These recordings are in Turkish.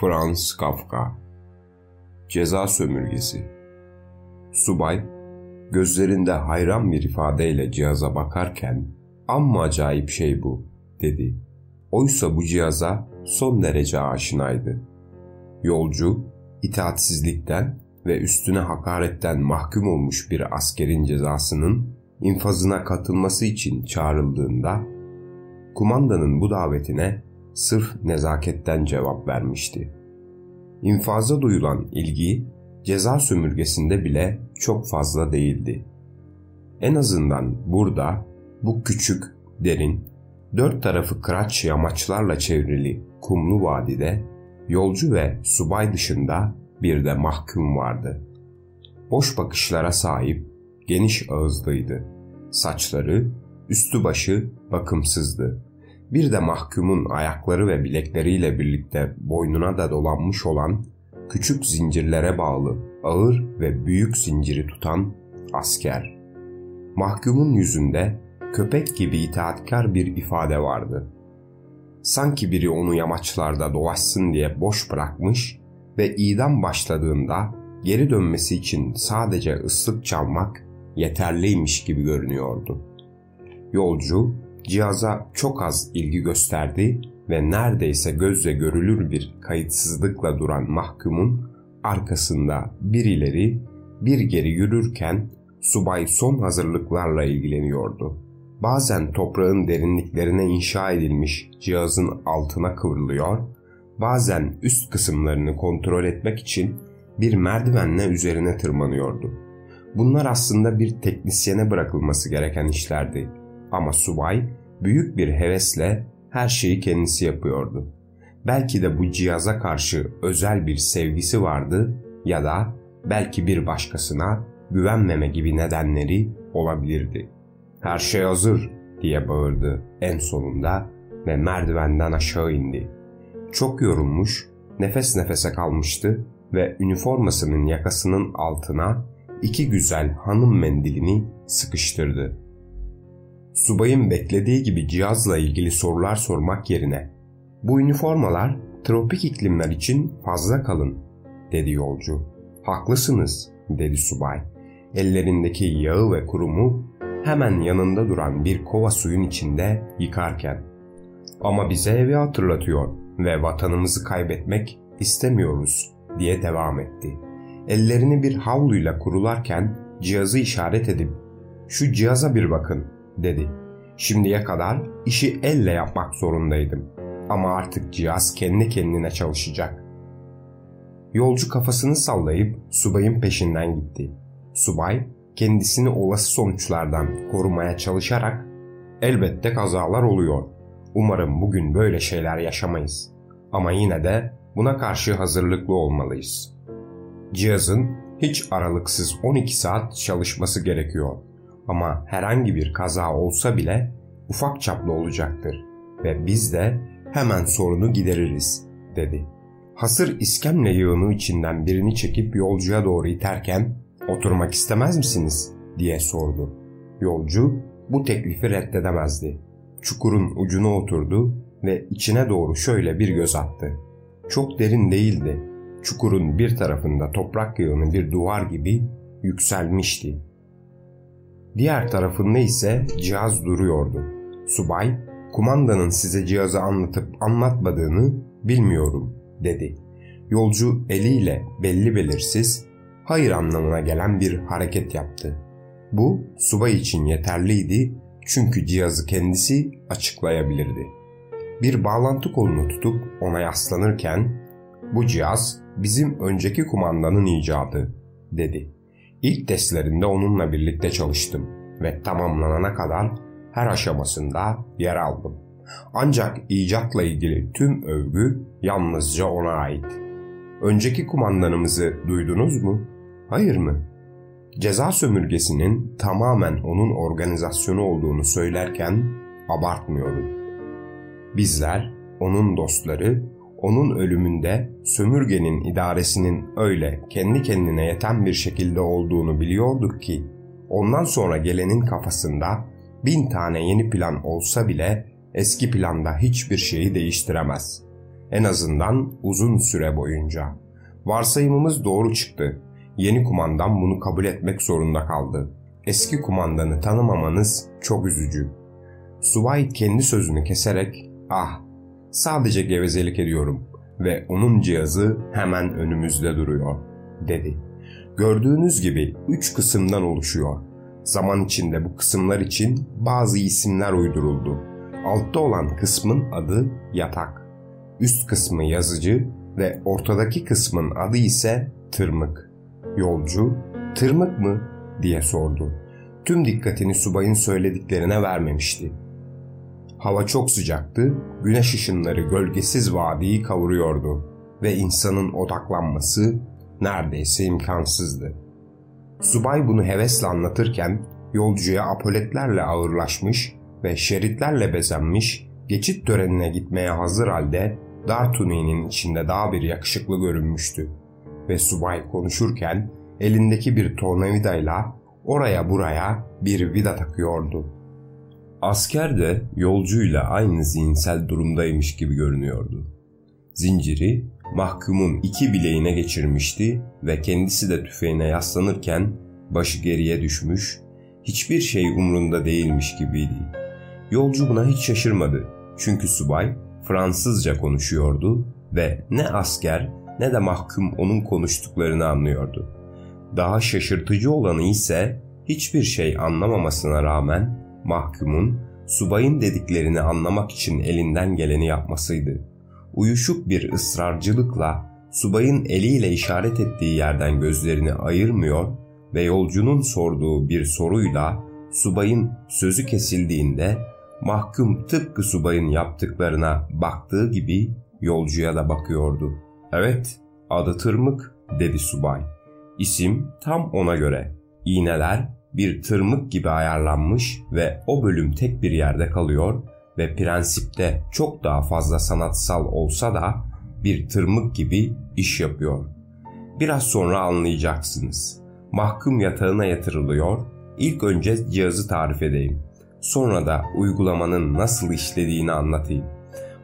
Franz Kafka Ceza Sömürgesi Subay, gözlerinde hayran bir ifadeyle cihaza bakarken ''Amma acayip şey bu'' dedi. Oysa bu cihaza son derece aşinaydı. Yolcu, itaatsizlikten ve üstüne hakaretten mahkum olmuş bir askerin cezasının infazına katılması için çağrıldığında kumandanın bu davetine sırf nezaketten cevap vermişti. İnfaza duyulan ilgi ceza sömürgesinde bile çok fazla değildi. En azından burada bu küçük, derin, dört tarafı kıraç yamaçlarla çevrili kumlu vadide yolcu ve subay dışında bir de mahkum vardı. Boş bakışlara sahip, geniş ağızlıydı. Saçları, üstü başı bakımsızdı. Bir de mahkumun ayakları ve bilekleriyle birlikte boynuna da dolanmış olan küçük zincirlere bağlı ağır ve büyük zinciri tutan asker. Mahkumun yüzünde köpek gibi itaatkar bir ifade vardı. Sanki biri onu yamaçlarda dolaşsın diye boş bırakmış ve idam başladığında geri dönmesi için sadece ıslık çalmak yeterliymiş gibi görünüyordu. Yolcu cihaza çok az ilgi gösterdi ve neredeyse gözle görülür bir kayıtsızlıkla duran mahkumun arkasında bir ileri bir geri yürürken subay son hazırlıklarla ilgileniyordu. Bazen toprağın derinliklerine inşa edilmiş cihazın altına kıvrılıyor, bazen üst kısımlarını kontrol etmek için bir merdivenle üzerine tırmanıyordu. Bunlar aslında bir teknisyene bırakılması gereken işlerdi. Ama subay büyük bir hevesle her şeyi kendisi yapıyordu. Belki de bu cihaza karşı özel bir sevgisi vardı ya da belki bir başkasına güvenmeme gibi nedenleri olabilirdi. Her şey hazır diye bağırdı en sonunda ve merdivenden aşağı indi. Çok yorulmuş, nefes nefese kalmıştı ve üniformasının yakasının altına iki güzel hanım mendilini sıkıştırdı. Subayın beklediği gibi cihazla ilgili sorular sormak yerine ''Bu üniformalar tropik iklimler için fazla kalın'' dedi yolcu. ''Haklısınız'' dedi subay. Ellerindeki yağı ve kurumu hemen yanında duran bir kova suyun içinde yıkarken. ''Ama bize evi hatırlatıyor ve vatanımızı kaybetmek istemiyoruz'' diye devam etti. Ellerini bir havluyla kurularken cihazı işaret edip ''Şu cihaza bir bakın'' dedi. Şimdiye kadar işi elle yapmak zorundaydım. Ama artık cihaz kendi kendine çalışacak. Yolcu kafasını sallayıp subayın peşinden gitti. Subay kendisini olası sonuçlardan korumaya çalışarak elbette kazalar oluyor. Umarım bugün böyle şeyler yaşamayız. Ama yine de buna karşı hazırlıklı olmalıyız. Cihazın hiç aralıksız 12 saat çalışması gerekiyor. Ama herhangi bir kaza olsa bile ufak çaplı olacaktır ve biz de hemen sorunu gideririz, dedi. Hasır iskemle yığını içinden birini çekip yolcuya doğru iterken oturmak istemez misiniz diye sordu. Yolcu bu teklifi reddedemezdi. Çukurun ucuna oturdu ve içine doğru şöyle bir göz attı. Çok derin değildi. Çukurun bir tarafında toprak yığını bir duvar gibi yükselmişti. Diğer tarafında ise cihaz duruyordu. Subay, kumandanın size cihazı anlatıp anlatmadığını bilmiyorum dedi. Yolcu eliyle belli belirsiz hayır anlamına gelen bir hareket yaptı. Bu subay için yeterliydi çünkü cihazı kendisi açıklayabilirdi. Bir bağlantı kolunu tutup ona yaslanırken bu cihaz bizim önceki kumandanın icadı dedi. İlk testlerinde onunla birlikte çalıştım ve tamamlanana kadar her aşamasında yer aldım. Ancak icatla ilgili tüm övgü yalnızca ona ait. Önceki kumandanımızı duydunuz mu? Hayır mı? Ceza sömürgesinin tamamen onun organizasyonu olduğunu söylerken abartmıyorum. Bizler, onun dostları, onun ölümünde sömürgenin idaresinin öyle kendi kendine yeten bir şekilde olduğunu biliyorduk ki ondan sonra gelenin kafasında bin tane yeni plan olsa bile eski planda hiçbir şeyi değiştiremez. En azından uzun süre boyunca. Varsayımımız doğru çıktı. Yeni kumandan bunu kabul etmek zorunda kaldı. Eski kumandanı tanımamanız çok üzücü. Subay kendi sözünü keserek ah sadece gevezelik ediyorum ve onun cihazı hemen önümüzde duruyor dedi. Gördüğünüz gibi üç kısımdan oluşuyor. Zaman içinde bu kısımlar için bazı isimler uyduruldu. Altta olan kısmın adı yatak, üst kısmı yazıcı ve ortadaki kısmın adı ise tırmık. Yolcu, tırmık mı diye sordu. Tüm dikkatini subayın söylediklerine vermemişti. Hava çok sıcaktı, güneş ışınları gölgesiz vadiyi kavuruyordu ve insanın odaklanması neredeyse imkansızdı. Subay bunu hevesle anlatırken yolcuya apoletlerle ağırlaşmış ve şeritlerle bezenmiş geçit törenine gitmeye hazır halde dar tuniğinin içinde daha bir yakışıklı görünmüştü. Ve subay konuşurken elindeki bir tornavidayla oraya buraya bir vida takıyordu. Asker de yolcuyla aynı zihinsel durumdaymış gibi görünüyordu. Zinciri mahkumun iki bileğine geçirmişti ve kendisi de tüfeğine yaslanırken başı geriye düşmüş, hiçbir şey umrunda değilmiş gibiydi. Yolcu buna hiç şaşırmadı çünkü subay Fransızca konuşuyordu ve ne asker ne de mahkum onun konuştuklarını anlıyordu. Daha şaşırtıcı olanı ise hiçbir şey anlamamasına rağmen mahkumun subayın dediklerini anlamak için elinden geleni yapmasıydı. Uyuşuk bir ısrarcılıkla subayın eliyle işaret ettiği yerden gözlerini ayırmıyor ve yolcunun sorduğu bir soruyla subayın sözü kesildiğinde mahkum tıpkı subayın yaptıklarına baktığı gibi yolcuya da bakıyordu. Evet, adı Tırmık dedi subay. İsim tam ona göre. İğneler bir tırmık gibi ayarlanmış ve o bölüm tek bir yerde kalıyor ve prensipte çok daha fazla sanatsal olsa da bir tırmık gibi iş yapıyor. Biraz sonra anlayacaksınız. Mahkum yatağına yatırılıyor. İlk önce cihazı tarif edeyim. Sonra da uygulamanın nasıl işlediğini anlatayım.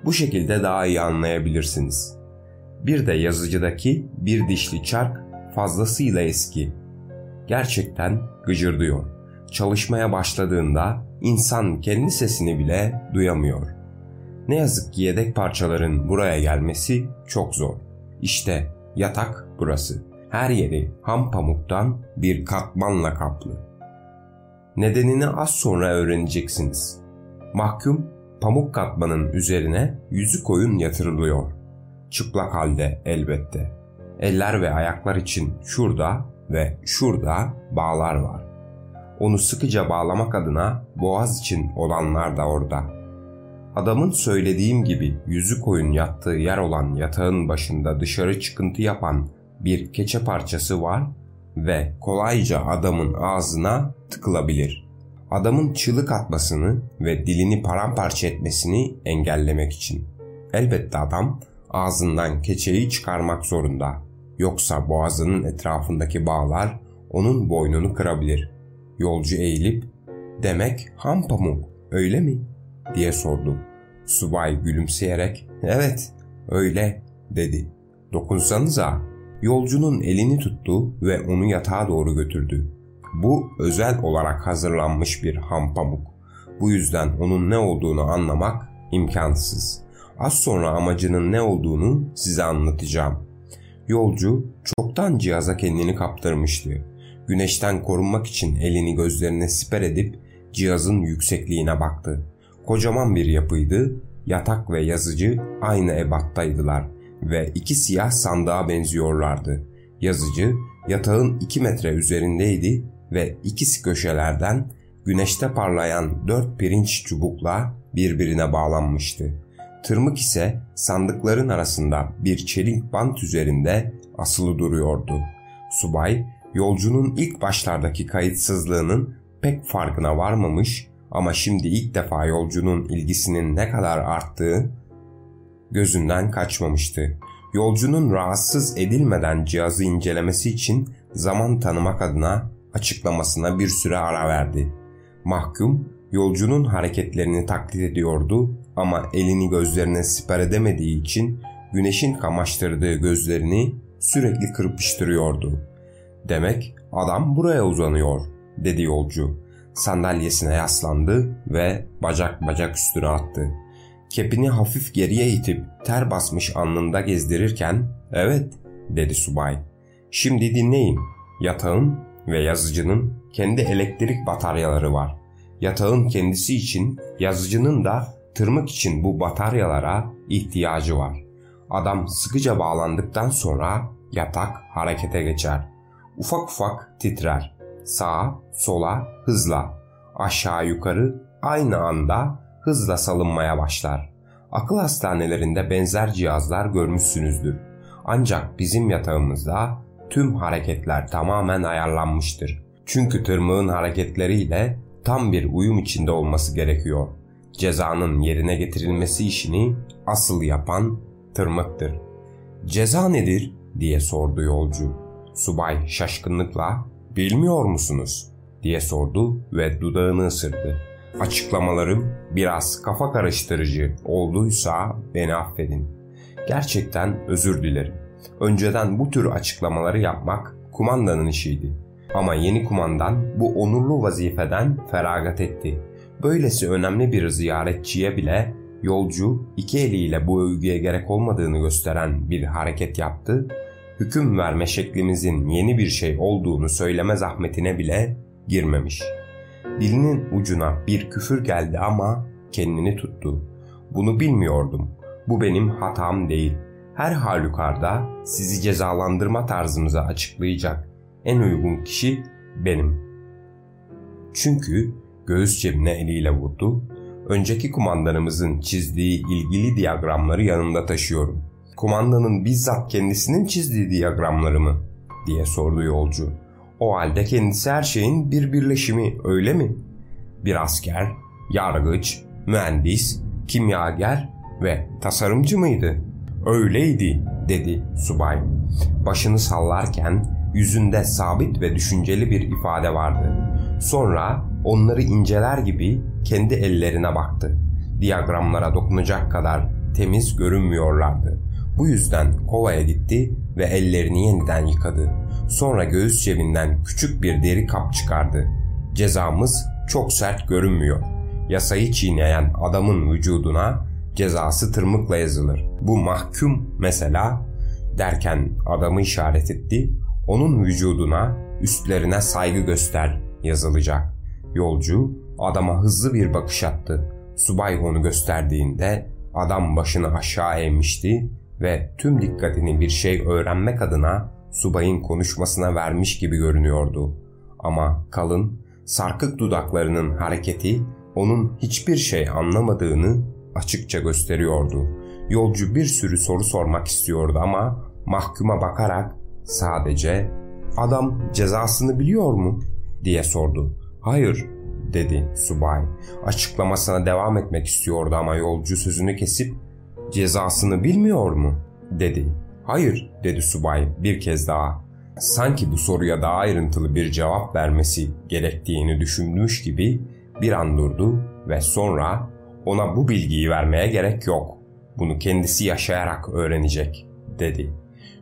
Bu şekilde daha iyi anlayabilirsiniz. Bir de yazıcıdaki bir dişli çark fazlasıyla eski. Gerçekten gıcırdıyor. Çalışmaya başladığında insan kendi sesini bile duyamıyor. Ne yazık ki yedek parçaların buraya gelmesi çok zor. İşte yatak burası. Her yeri ham pamuktan bir katmanla kaplı. Nedenini az sonra öğreneceksiniz. Mahkum pamuk katmanın üzerine yüzü koyun yatırılıyor. Çıplak halde elbette. Eller ve ayaklar için şurada ve şurada bağlar var. Onu sıkıca bağlamak adına boğaz için olanlar da orada. Adamın söylediğim gibi yüzü koyun yattığı yer olan yatağın başında dışarı çıkıntı yapan bir keçe parçası var ve kolayca adamın ağzına tıkılabilir. Adamın çığlık atmasını ve dilini paramparça etmesini engellemek için. Elbette adam ağzından keçeyi çıkarmak zorunda. Yoksa boğazının etrafındaki bağlar onun boynunu kırabilir. Yolcu eğilip "Demek ham pamuk, öyle mi?" diye sordu. Subay gülümseyerek "Evet, öyle." dedi. "Dokunsanıza." Yolcunun elini tuttu ve onu yatağa doğru götürdü. Bu özel olarak hazırlanmış bir ham pamuk. Bu yüzden onun ne olduğunu anlamak imkansız. Az sonra amacının ne olduğunu size anlatacağım. Yolcu çoktan cihaza kendini kaptırmıştı. Güneşten korunmak için elini gözlerine siper edip cihazın yüksekliğine baktı. Kocaman bir yapıydı, yatak ve yazıcı aynı ebattaydılar ve iki siyah sandığa benziyorlardı. Yazıcı yatağın iki metre üzerindeydi ve ikisi köşelerden güneşte parlayan dört pirinç çubukla birbirine bağlanmıştı. Tırmık ise sandıkların arasında bir çelik bant üzerinde asılı duruyordu. Subay, yolcunun ilk başlardaki kayıtsızlığının pek farkına varmamış ama şimdi ilk defa yolcunun ilgisinin ne kadar arttığı gözünden kaçmamıştı. Yolcunun rahatsız edilmeden cihazı incelemesi için zaman tanımak adına açıklamasına bir süre ara verdi. Mahkum yolcunun hareketlerini taklit ediyordu ama elini gözlerine siper edemediği için güneşin kamaştırdığı gözlerini sürekli kırpıştırıyordu. Demek adam buraya uzanıyor dedi yolcu. Sandalyesine yaslandı ve bacak bacak üstüne attı. Kepini hafif geriye itip ter basmış alnında gezdirirken evet dedi subay. Şimdi dinleyin. Yatağın ve yazıcının kendi elektrik bataryaları var. Yatağın kendisi için yazıcının da tırmık için bu bataryalara ihtiyacı var. Adam sıkıca bağlandıktan sonra yatak harekete geçer. Ufak ufak titrer. Sağa, sola, hızla. Aşağı yukarı aynı anda hızla salınmaya başlar. Akıl hastanelerinde benzer cihazlar görmüşsünüzdür. Ancak bizim yatağımızda tüm hareketler tamamen ayarlanmıştır. Çünkü tırmığın hareketleriyle tam bir uyum içinde olması gerekiyor. Cezanın yerine getirilmesi işini asıl yapan tırmıktır. Ceza nedir diye sordu yolcu. Subay şaşkınlıkla bilmiyor musunuz diye sordu ve dudağını ısırdı. Açıklamalarım biraz kafa karıştırıcı olduysa beni affedin. Gerçekten özür dilerim. Önceden bu tür açıklamaları yapmak kumandanın işiydi. Ama yeni kumandan bu onurlu vazifeden feragat etti. Böylesi önemli bir ziyaretçiye bile yolcu iki eliyle bu övgüye gerek olmadığını gösteren bir hareket yaptı. Hüküm verme şeklimizin yeni bir şey olduğunu söyleme zahmetine bile girmemiş. Dilinin ucuna bir küfür geldi ama kendini tuttu. Bunu bilmiyordum. Bu benim hatam değil. Her halükarda sizi cezalandırma tarzımızı açıklayacak en uygun kişi benim. Çünkü göğüs cebine eliyle vurdu. Önceki kumandanımızın çizdiği ilgili diyagramları yanımda taşıyorum. Kumandanın bizzat kendisinin çizdiği diyagramları mı? diye sordu yolcu. O halde kendisi her şeyin bir birleşimi öyle mi? Bir asker, yargıç, mühendis, kimyager ve tasarımcı mıydı? Öyleydi dedi subay. Başını sallarken yüzünde sabit ve düşünceli bir ifade vardı. Sonra onları inceler gibi kendi ellerine baktı. Diyagramlara dokunacak kadar temiz görünmüyorlardı. Bu yüzden kovaya gitti ve ellerini yeniden yıkadı. Sonra göğüs cebinden küçük bir deri kap çıkardı. Cezamız çok sert görünmüyor. Yasayı çiğneyen adamın vücuduna cezası tırmıkla yazılır. Bu mahkum mesela derken adamı işaret etti onun vücuduna, üstlerine saygı göster yazılacak. Yolcu adama hızlı bir bakış attı. Subay onu gösterdiğinde adam başını aşağı eğmişti ve tüm dikkatini bir şey öğrenmek adına subayın konuşmasına vermiş gibi görünüyordu. Ama kalın, sarkık dudaklarının hareketi onun hiçbir şey anlamadığını açıkça gösteriyordu. Yolcu bir sürü soru sormak istiyordu ama mahkuma bakarak Sadece adam cezasını biliyor mu diye sordu. Hayır dedi subay. Açıklamasına devam etmek istiyordu ama yolcu sözünü kesip cezasını bilmiyor mu dedi. Hayır dedi subay bir kez daha. Sanki bu soruya daha ayrıntılı bir cevap vermesi gerektiğini düşünmüş gibi bir an durdu ve sonra ona bu bilgiyi vermeye gerek yok. Bunu kendisi yaşayarak öğrenecek dedi.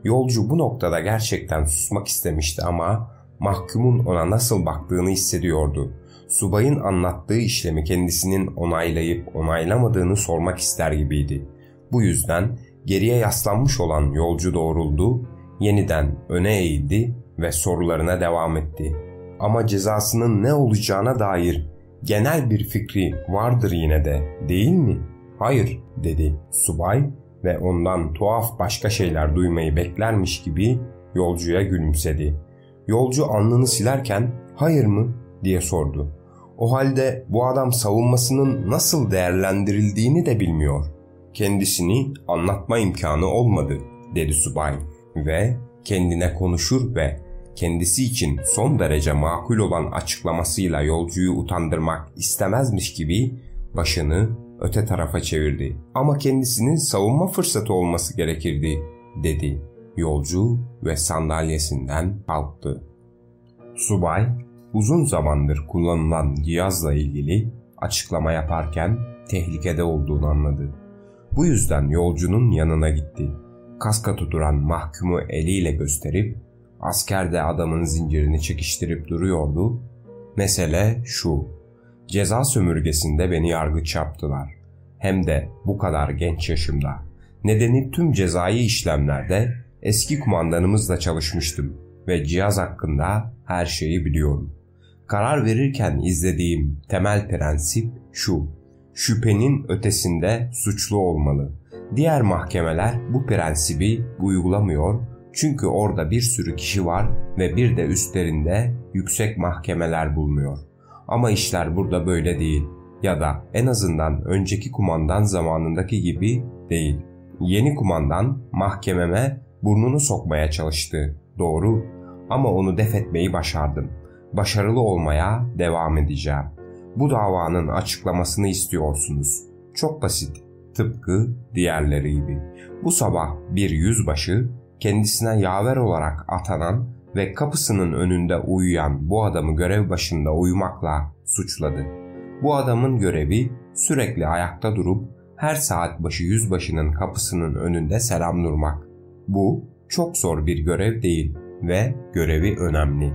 Yolcu bu noktada gerçekten susmak istemişti ama mahkumun ona nasıl baktığını hissediyordu. Subayın anlattığı işlemi kendisinin onaylayıp onaylamadığını sormak ister gibiydi. Bu yüzden geriye yaslanmış olan yolcu doğruldu, yeniden öne eğildi ve sorularına devam etti. Ama cezasının ne olacağına dair genel bir fikri vardır yine de değil mi? Hayır dedi subay ve ondan tuhaf başka şeyler duymayı beklermiş gibi yolcuya gülümsedi. Yolcu alnını silerken hayır mı diye sordu. O halde bu adam savunmasının nasıl değerlendirildiğini de bilmiyor. Kendisini anlatma imkanı olmadı dedi subay ve kendine konuşur ve kendisi için son derece makul olan açıklamasıyla yolcuyu utandırmak istemezmiş gibi başını öte tarafa çevirdi. Ama kendisinin savunma fırsatı olması gerekirdi, dedi. Yolcu ve sandalyesinden kalktı. Subay, uzun zamandır kullanılan cihazla ilgili açıklama yaparken tehlikede olduğunu anladı. Bu yüzden yolcunun yanına gitti. Kaskatı duran mahkumu eliyle gösterip asker de adamın zincirini çekiştirip duruyordu. Mesele şu. Ceza sömürgesinde beni yargıç yaptılar. Hem de bu kadar genç yaşımda. Nedeni tüm cezai işlemlerde eski kumandanımızla çalışmıştım ve cihaz hakkında her şeyi biliyorum. Karar verirken izlediğim temel prensip şu. Şüphenin ötesinde suçlu olmalı. Diğer mahkemeler bu prensibi uygulamıyor çünkü orada bir sürü kişi var ve bir de üstlerinde yüksek mahkemeler bulunuyor. Ama işler burada böyle değil ya da en azından önceki kumandan zamanındaki gibi değil. Yeni kumandan mahkememe burnunu sokmaya çalıştı. Doğru ama onu def etmeyi başardım. Başarılı olmaya devam edeceğim. Bu davanın açıklamasını istiyorsunuz. Çok basit. Tıpkı diğerleri gibi. Bu sabah bir yüzbaşı kendisine yaver olarak atanan ve kapısının önünde uyuyan bu adamı görev başında uyumakla suçladı. Bu adamın görevi sürekli ayakta durup her saat başı yüzbaşının kapısının önünde selam durmak. Bu çok zor bir görev değil ve görevi önemli.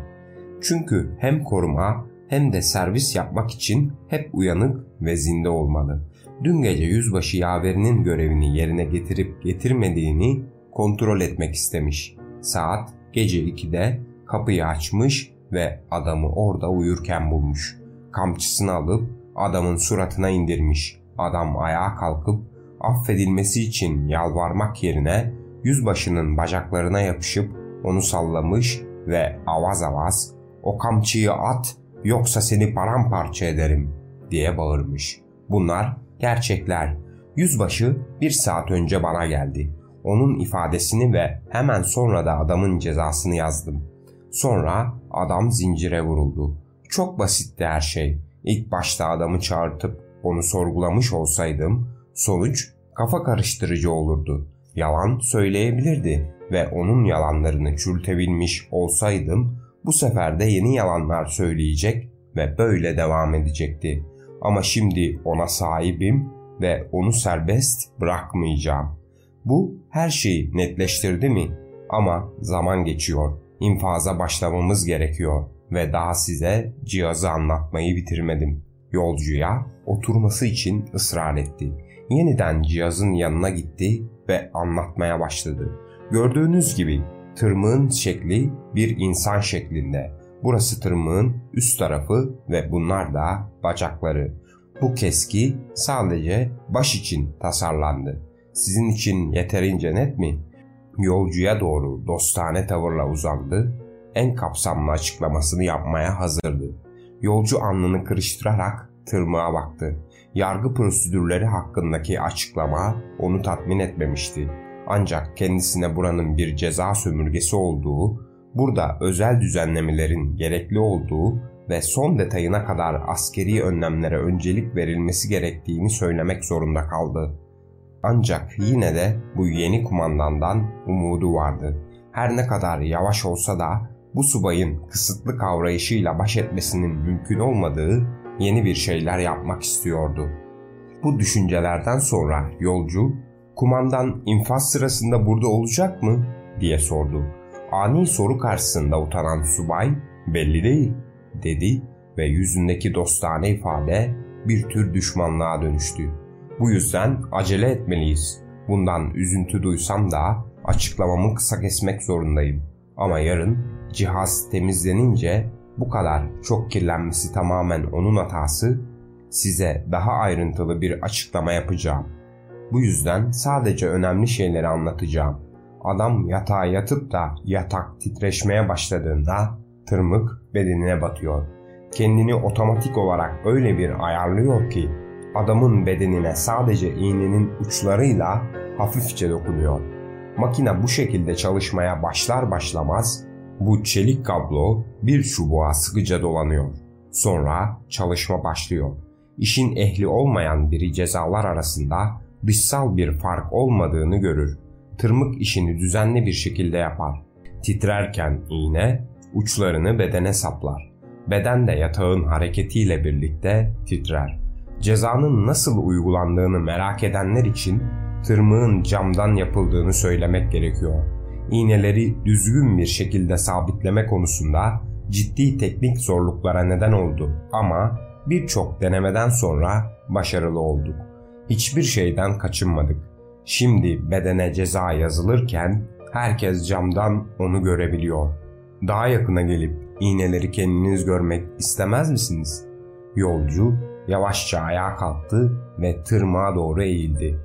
Çünkü hem koruma hem de servis yapmak için hep uyanık ve zinde olmalı. Dün gece yüzbaşı yaverinin görevini yerine getirip getirmediğini kontrol etmek istemiş. Saat gece 2'de kapıyı açmış ve adamı orada uyurken bulmuş. Kamçısını alıp adamın suratına indirmiş. Adam ayağa kalkıp affedilmesi için yalvarmak yerine yüzbaşının bacaklarına yapışıp onu sallamış ve avaz avaz o kamçıyı at yoksa seni paramparça ederim diye bağırmış. Bunlar gerçekler. Yüzbaşı bir saat önce bana geldi. Onun ifadesini ve hemen sonra da adamın cezasını yazdım. Sonra adam zincire vuruldu. Çok basitti her şey. İlk başta adamı çağırtıp onu sorgulamış olsaydım sonuç kafa karıştırıcı olurdu. Yalan söyleyebilirdi ve onun yalanlarını çürütebilmiş olsaydım bu sefer de yeni yalanlar söyleyecek ve böyle devam edecekti. Ama şimdi ona sahibim ve onu serbest bırakmayacağım. Bu her şeyi netleştirdi mi? Ama zaman geçiyor. İnfaza başlamamız gerekiyor ve daha size cihazı anlatmayı bitirmedim. Yolcuya oturması için ısrar etti. Yeniden cihazın yanına gitti ve anlatmaya başladı. Gördüğünüz gibi tırmığın şekli bir insan şeklinde. Burası tırmığın üst tarafı ve bunlar da bacakları. Bu keski sadece baş için tasarlandı. Sizin için yeterince net mi? Yolcuya doğru dostane tavırla uzandı. En kapsamlı açıklamasını yapmaya hazırdı. Yolcu alnını kırıştırarak tırmığa baktı. Yargı prosedürleri hakkındaki açıklama onu tatmin etmemişti. Ancak kendisine buranın bir ceza sömürgesi olduğu, burada özel düzenlemelerin gerekli olduğu ve son detayına kadar askeri önlemlere öncelik verilmesi gerektiğini söylemek zorunda kaldı. Ancak yine de bu yeni kumandandan umudu vardı. Her ne kadar yavaş olsa da bu subayın kısıtlı kavrayışıyla baş etmesinin mümkün olmadığı yeni bir şeyler yapmak istiyordu. Bu düşüncelerden sonra yolcu, kumandan infaz sırasında burada olacak mı diye sordu. Ani soru karşısında utanan subay, belli değil dedi ve yüzündeki dostane ifade bir tür düşmanlığa dönüştü. Bu yüzden acele etmeliyiz. Bundan üzüntü duysam da açıklamamı kısa kesmek zorundayım. Ama yarın cihaz temizlenince bu kadar çok kirlenmesi tamamen onun hatası size daha ayrıntılı bir açıklama yapacağım. Bu yüzden sadece önemli şeyleri anlatacağım. Adam yatağa yatıp da yatak titreşmeye başladığında tırmık bedenine batıyor. Kendini otomatik olarak öyle bir ayarlıyor ki adamın bedenine sadece iğnenin uçlarıyla hafifçe dokunuyor. Makine bu şekilde çalışmaya başlar başlamaz bu çelik kablo bir çubuğa sıkıca dolanıyor. Sonra çalışma başlıyor. İşin ehli olmayan biri cezalar arasında dışsal bir fark olmadığını görür. Tırmık işini düzenli bir şekilde yapar. Titrerken iğne uçlarını bedene saplar. Beden de yatağın hareketiyle birlikte titrer. Cezanın nasıl uygulandığını merak edenler için tırmığın camdan yapıldığını söylemek gerekiyor. İğneleri düzgün bir şekilde sabitleme konusunda ciddi teknik zorluklara neden oldu ama birçok denemeden sonra başarılı olduk. Hiçbir şeyden kaçınmadık. Şimdi bedene ceza yazılırken herkes camdan onu görebiliyor. Daha yakına gelip iğneleri kendiniz görmek istemez misiniz? Yolcu yavaşça ayağa kalktı ve tırmağa doğru eğildi.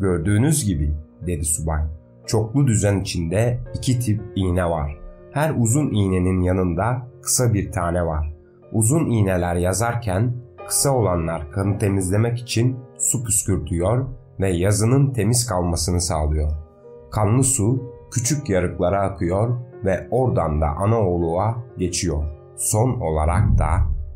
Gördüğünüz gibi dedi subay. Çoklu düzen içinde iki tip iğne var. Her uzun iğnenin yanında kısa bir tane var. Uzun iğneler yazarken kısa olanlar kanı temizlemek için su püskürtüyor ve yazının temiz kalmasını sağlıyor. Kanlı su küçük yarıklara akıyor ve oradan da ana oluğa geçiyor. Son olarak da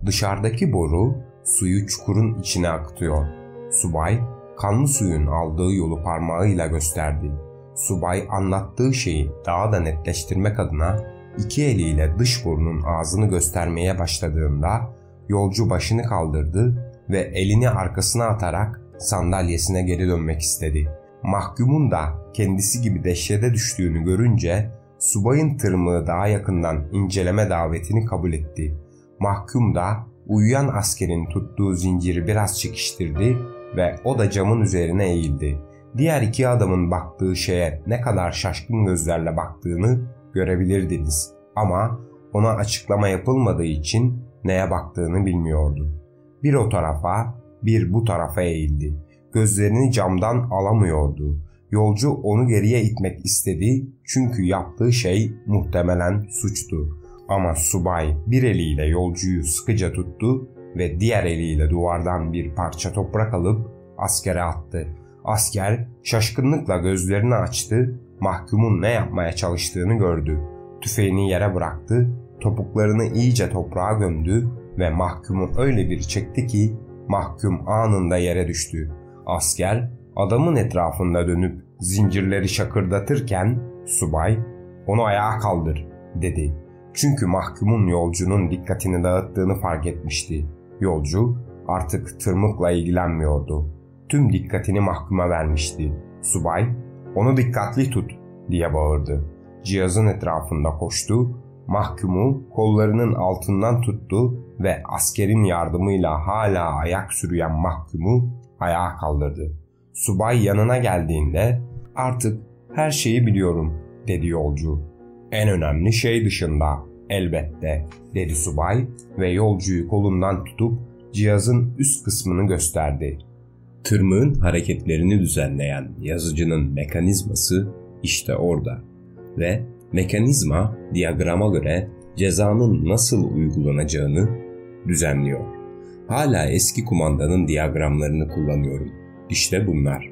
dışarıdaki boru suyu çukurun içine akıtıyor. Subay kanlı suyun aldığı yolu parmağıyla gösterdi. Subay anlattığı şeyi daha da netleştirmek adına iki eliyle dış burnun ağzını göstermeye başladığında yolcu başını kaldırdı ve elini arkasına atarak sandalyesine geri dönmek istedi. Mahkumun da kendisi gibi dehşete düştüğünü görünce subayın tırmığı daha yakından inceleme davetini kabul etti. Mahkum da uyuyan askerin tuttuğu zinciri biraz çekiştirdi ve o da camın üzerine eğildi. Diğer iki adamın baktığı şeye ne kadar şaşkın gözlerle baktığını görebilirdiniz. Ama ona açıklama yapılmadığı için neye baktığını bilmiyordu. Bir o tarafa, bir bu tarafa eğildi. Gözlerini camdan alamıyordu. Yolcu onu geriye itmek istedi çünkü yaptığı şey muhtemelen suçtu. Ama subay bir eliyle yolcuyu sıkıca tuttu ve diğer eliyle duvardan bir parça toprak alıp askere attı. Asker şaşkınlıkla gözlerini açtı, mahkumun ne yapmaya çalıştığını gördü. Tüfeğini yere bıraktı, topuklarını iyice toprağa gömdü ve mahkumu öyle bir çekti ki mahkum anında yere düştü. Asker adamın etrafında dönüp zincirleri şakırdatırken subay onu ayağa kaldır dedi. Çünkü mahkumun yolcunun dikkatini dağıttığını fark etmişti. Yolcu artık tırmıkla ilgilenmiyordu. Tüm dikkatini mahkuma vermişti. Subay onu dikkatli tut diye bağırdı. Cihazın etrafında koştu, mahkumu kollarının altından tuttu ve askerin yardımıyla hala ayak sürüyen mahkumu ayağa kaldırdı. Subay yanına geldiğinde artık her şeyi biliyorum dedi yolcu. En önemli şey dışında elbette dedi subay ve yolcuyu kolundan tutup cihazın üst kısmını gösterdi. Tırmığın hareketlerini düzenleyen yazıcının mekanizması işte orada ve mekanizma diyagrama göre cezanın nasıl uygulanacağını düzenliyor. Hala eski kumandanın diyagramlarını kullanıyorum. İşte bunlar.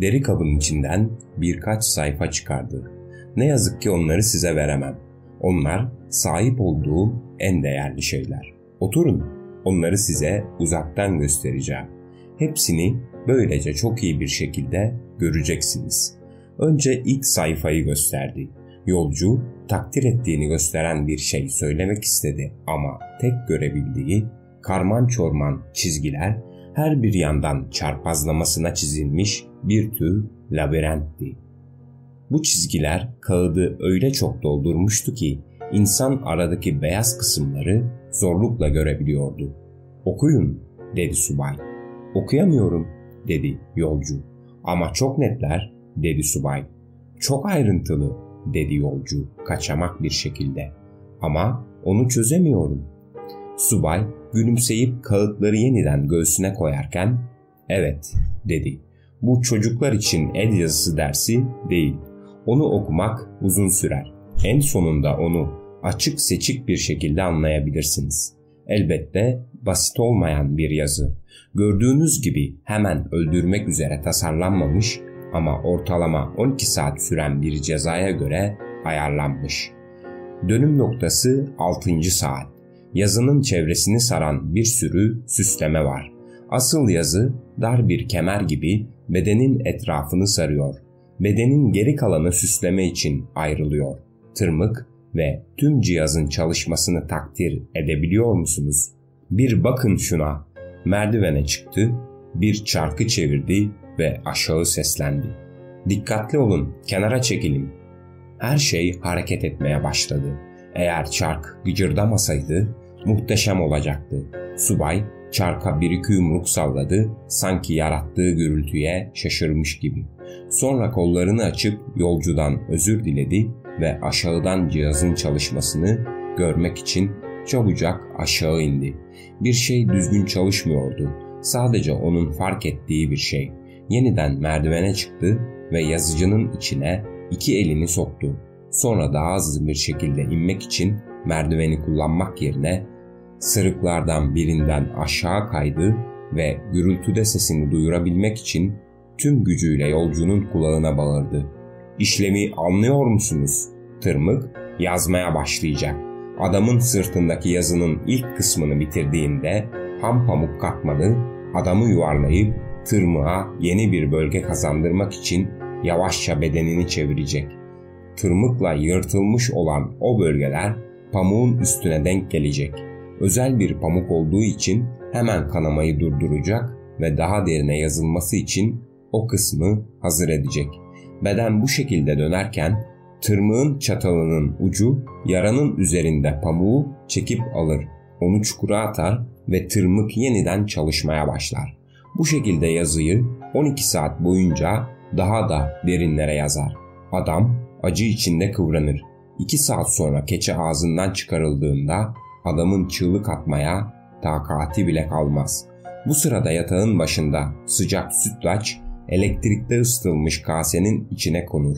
Deri kabın içinden birkaç sayfa çıkardı. Ne yazık ki onları size veremem. Onlar sahip olduğum en değerli şeyler. Oturun, onları size uzaktan göstereceğim. Hepsini böylece çok iyi bir şekilde göreceksiniz. Önce ilk sayfayı gösterdi. Yolcu takdir ettiğini gösteren bir şey söylemek istedi ama tek görebildiği karman çorman çizgiler her bir yandan çarpazlamasına çizilmiş bir tür labirentti. Bu çizgiler kağıdı öyle çok doldurmuştu ki insan aradaki beyaz kısımları zorlukla görebiliyordu. Okuyun dedi subay. Okuyamıyorum dedi yolcu. Ama çok netler dedi subay. Çok ayrıntılı dedi yolcu kaçamak bir şekilde. Ama onu çözemiyorum. Subay gülümseyip kağıtları yeniden göğsüne koyarken evet dedi. Bu çocuklar için el yazısı dersi değil. Onu okumak uzun sürer. En sonunda onu açık seçik bir şekilde anlayabilirsiniz. Elbette basit olmayan bir yazı. Gördüğünüz gibi hemen öldürmek üzere tasarlanmamış ama ortalama 12 saat süren bir cezaya göre ayarlanmış. Dönüm noktası 6. saat. Yazının çevresini saran bir sürü süsleme var. Asıl yazı dar bir kemer gibi bedenin etrafını sarıyor. Bedenin geri kalanı süsleme için ayrılıyor. Tırmık ve tüm cihazın çalışmasını takdir edebiliyor musunuz? Bir bakın şuna. Merdivene çıktı, bir çarkı çevirdi ve aşağı seslendi. Dikkatli olun, kenara çekilin. Her şey hareket etmeye başladı. Eğer çark gıcırdamasaydı muhteşem olacaktı. Subay çarka bir iki yumruk salladı sanki yarattığı gürültüye şaşırmış gibi. Sonra kollarını açıp yolcudan özür diledi ve aşağıdan cihazın çalışmasını görmek için çabucak aşağı indi. Bir şey düzgün çalışmıyordu. Sadece onun fark ettiği bir şey. Yeniden merdivene çıktı ve yazıcının içine iki elini soktu. Sonra daha hızlı bir şekilde inmek için merdiveni kullanmak yerine sırıklardan birinden aşağı kaydı ve gürültüde sesini duyurabilmek için tüm gücüyle yolcunun kulağına bağırdı. İşlemi anlıyor musunuz? Tırmık yazmaya başlayacak. Adamın sırtındaki yazının ilk kısmını bitirdiğinde ham pamuk katmalı, adamı yuvarlayıp tırmığa yeni bir bölge kazandırmak için yavaşça bedenini çevirecek. Tırmıkla yırtılmış olan o bölgeler pamuğun üstüne denk gelecek. Özel bir pamuk olduğu için hemen kanamayı durduracak ve daha derine yazılması için o kısmı hazır edecek. Beden bu şekilde dönerken tırmığın çatalının ucu yaranın üzerinde pamuğu çekip alır. Onu çukura atar ve tırmık yeniden çalışmaya başlar. Bu şekilde yazıyı 12 saat boyunca daha da derinlere yazar. Adam acı içinde kıvranır. 2 saat sonra keçe ağzından çıkarıldığında adamın çığlık atmaya takati bile kalmaz. Bu sırada yatağın başında sıcak sütlaç elektrikte ısıtılmış kasenin içine konur.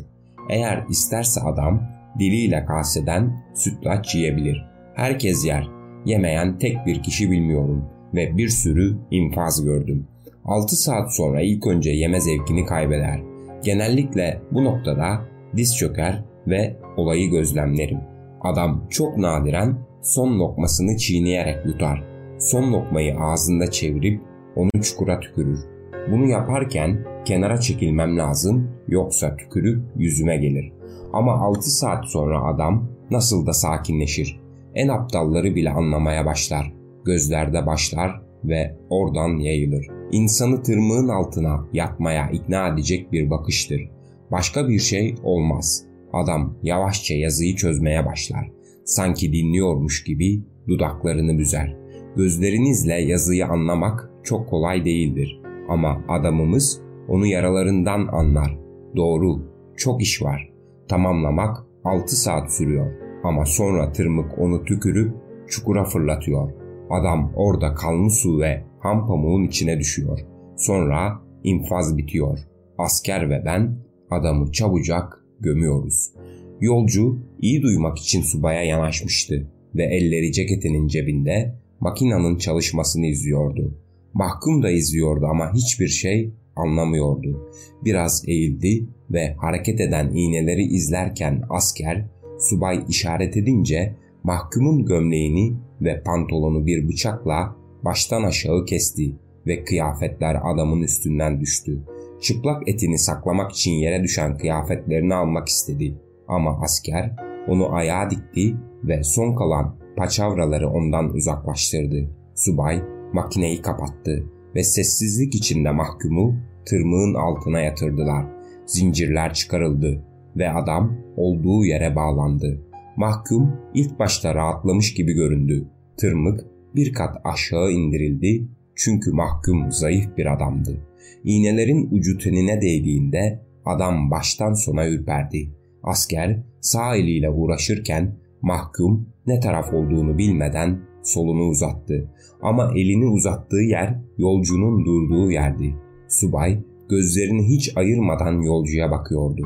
Eğer isterse adam diliyle kaseden sütlaç yiyebilir. Herkes yer. Yemeyen tek bir kişi bilmiyorum ve bir sürü infaz gördüm. 6 saat sonra ilk önce yeme zevkini kaybeder. Genellikle bu noktada diz çöker ve olayı gözlemlerim. Adam çok nadiren son lokmasını çiğneyerek yutar. Son lokmayı ağzında çevirip onu çukura tükürür. Bunu yaparken kenara çekilmem lazım yoksa tükürük yüzüme gelir. Ama 6 saat sonra adam nasıl da sakinleşir. En aptalları bile anlamaya başlar. Gözlerde başlar ve oradan yayılır. İnsanı tırmığın altına yatmaya ikna edecek bir bakıştır. Başka bir şey olmaz. Adam yavaşça yazıyı çözmeye başlar. Sanki dinliyormuş gibi dudaklarını büzer. Gözlerinizle yazıyı anlamak çok kolay değildir. Ama adamımız onu yaralarından anlar. Doğru, çok iş var. Tamamlamak 6 saat sürüyor. Ama sonra tırmık onu tükürüp çukura fırlatıyor. Adam orada kalmış su ve ham pamuğun içine düşüyor. Sonra infaz bitiyor. Asker ve ben adamı çabucak gömüyoruz. Yolcu iyi duymak için subaya yanaşmıştı ve elleri ceketinin cebinde makinanın çalışmasını izliyordu. Mahkum da izliyordu ama hiçbir şey anlamıyordu. Biraz eğildi ve hareket eden iğneleri izlerken asker subay işaret edince mahkumun gömleğini ve pantolonu bir bıçakla baştan aşağı kesti ve kıyafetler adamın üstünden düştü. Çıplak etini saklamak için yere düşen kıyafetlerini almak istedi. Ama asker onu ayağa dikti ve son kalan paçavraları ondan uzaklaştırdı. Subay makineyi kapattı ve sessizlik içinde mahkumu tırmığın altına yatırdılar. Zincirler çıkarıldı ve adam olduğu yere bağlandı. Mahkum ilk başta rahatlamış gibi göründü. Tırmık bir kat aşağı indirildi çünkü mahkum zayıf bir adamdı. İğnelerin ucu tenine değdiğinde adam baştan sona ürperdi. Asker sağ eliyle uğraşırken mahkum ne taraf olduğunu bilmeden solunu uzattı. Ama elini uzattığı yer yolcunun durduğu yerdi. Subay gözlerini hiç ayırmadan yolcuya bakıyordu.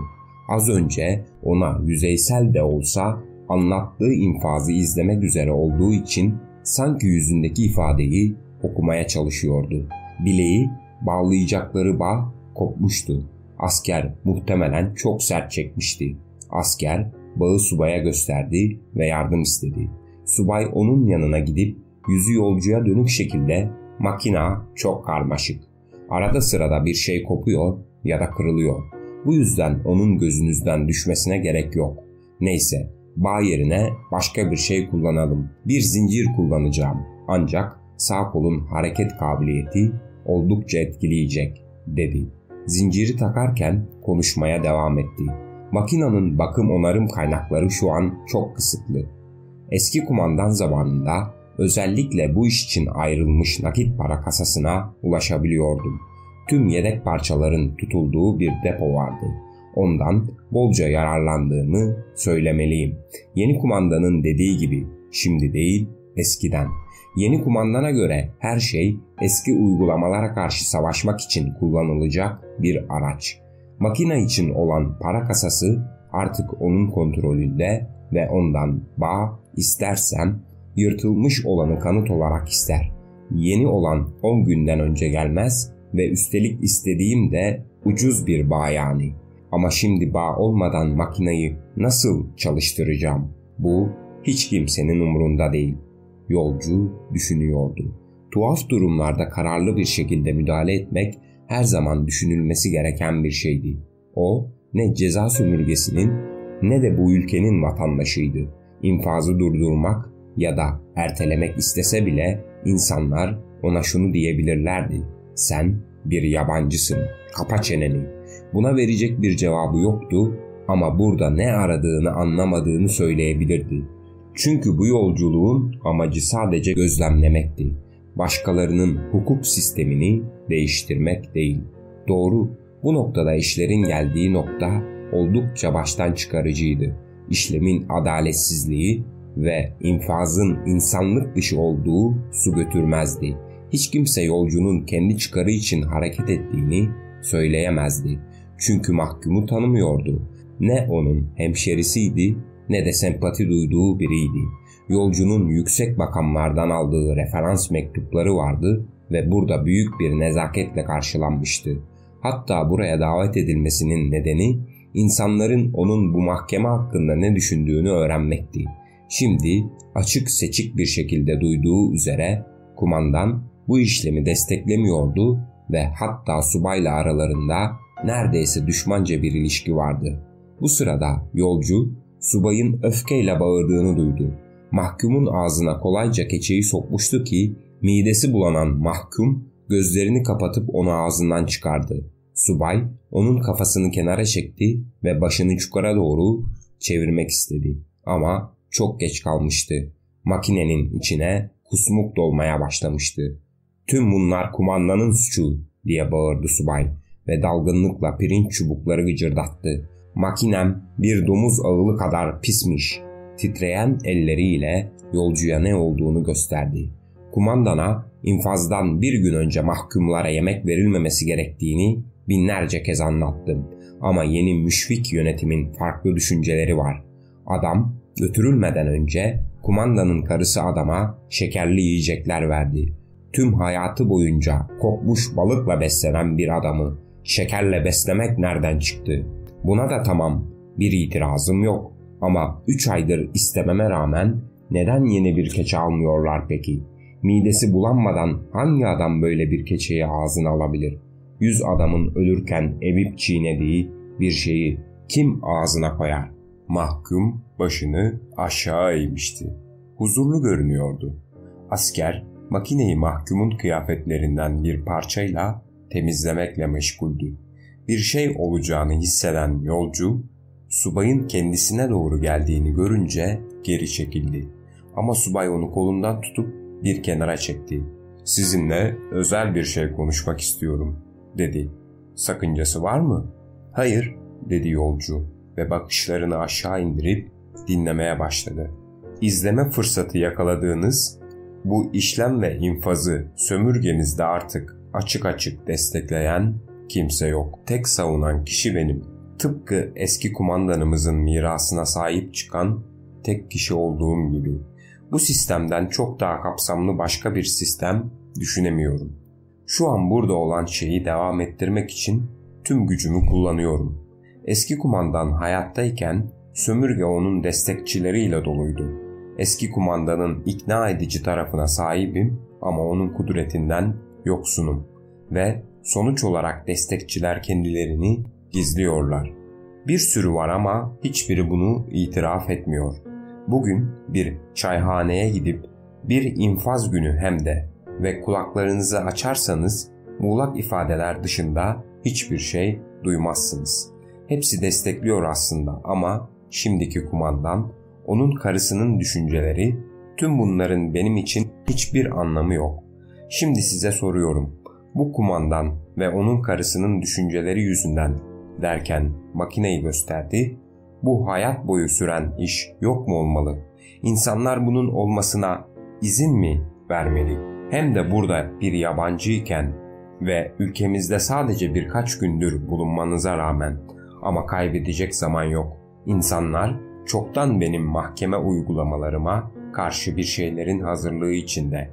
Az önce ona yüzeysel de olsa anlattığı infazı izlemek üzere olduğu için sanki yüzündeki ifadeyi okumaya çalışıyordu. Bileği bağlayacakları bağ kopmuştu. Asker muhtemelen çok sert çekmişti. Asker bağı subaya gösterdi ve yardım istedi. Subay onun yanına gidip yüzü yolcuya dönük şekilde makina çok karmaşık. Arada sırada bir şey kopuyor ya da kırılıyor. Bu yüzden onun gözünüzden düşmesine gerek yok. Neyse bağ yerine başka bir şey kullanalım. Bir zincir kullanacağım. Ancak sağ kolun hareket kabiliyeti oldukça etkileyecek dedi. zinciri takarken konuşmaya devam etti. Makinanın bakım onarım kaynakları şu an çok kısıtlı. Eski kumandan zamanında özellikle bu iş için ayrılmış nakit para kasasına ulaşabiliyordum. Tüm yedek parçaların tutulduğu bir depo vardı. Ondan bolca yararlandığımı söylemeliyim. Yeni kumandanın dediği gibi şimdi değil eskiden. Yeni kumandana göre her şey eski uygulamalara karşı savaşmak için kullanılacak bir araç. Makine için olan para kasası artık onun kontrolünde ve ondan bağ istersem yırtılmış olanı kanıt olarak ister. Yeni olan 10 günden önce gelmez ve üstelik istediğim de ucuz bir bağ yani. Ama şimdi bağ olmadan makinayı nasıl çalıştıracağım? Bu hiç kimsenin umurunda değil. Yolcu düşünüyordu. Tuhaf durumlarda kararlı bir şekilde müdahale etmek her zaman düşünülmesi gereken bir şeydi. O ne ceza sömürgesinin ne de bu ülkenin vatandaşıydı. İnfazı durdurmak ya da ertelemek istese bile insanlar ona şunu diyebilirlerdi. Sen bir yabancısın, kapa çeneni. Buna verecek bir cevabı yoktu ama burada ne aradığını anlamadığını söyleyebilirdi. Çünkü bu yolculuğun amacı sadece gözlemlemekti. Başkalarının hukuk sistemini değiştirmek değil. Doğru, bu noktada işlerin geldiği nokta oldukça baştan çıkarıcıydı. İşlemin adaletsizliği ve infazın insanlık dışı olduğu su götürmezdi. Hiç kimse yolcunun kendi çıkarı için hareket ettiğini söyleyemezdi. Çünkü mahkumu tanımıyordu. Ne onun hemşerisiydi ne de sempati duyduğu biriydi. Yolcunun yüksek makamlardan aldığı referans mektupları vardı ve burada büyük bir nezaketle karşılanmıştı. Hatta buraya davet edilmesinin nedeni insanların onun bu mahkeme hakkında ne düşündüğünü öğrenmekti. Şimdi açık seçik bir şekilde duyduğu üzere kumandan bu işlemi desteklemiyordu ve hatta subayla aralarında neredeyse düşmanca bir ilişki vardı. Bu sırada yolcu subayın öfkeyle bağırdığını duydu. Mahkumun ağzına kolayca keçeyi sokmuştu ki midesi bulanan mahkum gözlerini kapatıp onu ağzından çıkardı. Subay onun kafasını kenara çekti ve başını çukura doğru çevirmek istedi. Ama çok geç kalmıştı. Makinenin içine kusmuk dolmaya başlamıştı. Tüm bunlar kumandanın suçu diye bağırdı subay ve dalgınlıkla pirinç çubukları gıcırdattı. Makinem bir domuz ağılı kadar pismiş. Titreyen elleriyle yolcuya ne olduğunu gösterdi. Kumandana infazdan bir gün önce mahkumlara yemek verilmemesi gerektiğini binlerce kez anlattım. Ama yeni müşfik yönetimin farklı düşünceleri var. Adam götürülmeden önce kumandanın karısı adama şekerli yiyecekler verdi. Tüm hayatı boyunca kokmuş balıkla beslenen bir adamı şekerle beslemek nereden çıktı? Buna da tamam bir itirazım yok ama 3 aydır istememe rağmen neden yeni bir keçe almıyorlar peki? Midesi bulanmadan hangi adam böyle bir keçeyi ağzına alabilir? Yüz adamın ölürken evip çiğnediği bir şeyi kim ağzına koyar? Mahkum başını aşağı eğmişti. Huzurlu görünüyordu. Asker makineyi mahkumun kıyafetlerinden bir parçayla temizlemekle meşguldü. Bir şey olacağını hisseden yolcu, subayın kendisine doğru geldiğini görünce geri çekildi. Ama subay onu kolundan tutup bir kenara çekti. Sizinle özel bir şey konuşmak istiyorum, dedi. Sakıncası var mı? Hayır, dedi yolcu ve bakışlarını aşağı indirip dinlemeye başladı. İzleme fırsatı yakaladığınız bu işlem ve infazı sömürgenizde artık açık açık destekleyen kimse yok. Tek savunan kişi benim. Tıpkı eski kumandanımızın mirasına sahip çıkan tek kişi olduğum gibi. Bu sistemden çok daha kapsamlı başka bir sistem düşünemiyorum. Şu an burada olan şeyi devam ettirmek için tüm gücümü kullanıyorum. Eski kumandan hayattayken sömürge onun destekçileriyle doluydu. Eski kumandanın ikna edici tarafına sahibim ama onun kudretinden yoksunum ve sonuç olarak destekçiler kendilerini gizliyorlar. Bir sürü var ama hiçbiri bunu itiraf etmiyor. Bugün bir çayhaneye gidip bir infaz günü hem de ve kulaklarınızı açarsanız muğlak ifadeler dışında hiçbir şey duymazsınız. Hepsi destekliyor aslında ama şimdiki kumandan, onun karısının düşünceleri, tüm bunların benim için hiçbir anlamı yok. Şimdi size soruyorum. Bu kumandan ve onun karısının düşünceleri yüzünden derken makineyi gösterdi. Bu hayat boyu süren iş yok mu olmalı? İnsanlar bunun olmasına izin mi vermeli? Hem de burada bir yabancıyken ve ülkemizde sadece birkaç gündür bulunmanıza rağmen ama kaybedecek zaman yok. İnsanlar çoktan benim mahkeme uygulamalarıma karşı bir şeylerin hazırlığı içinde.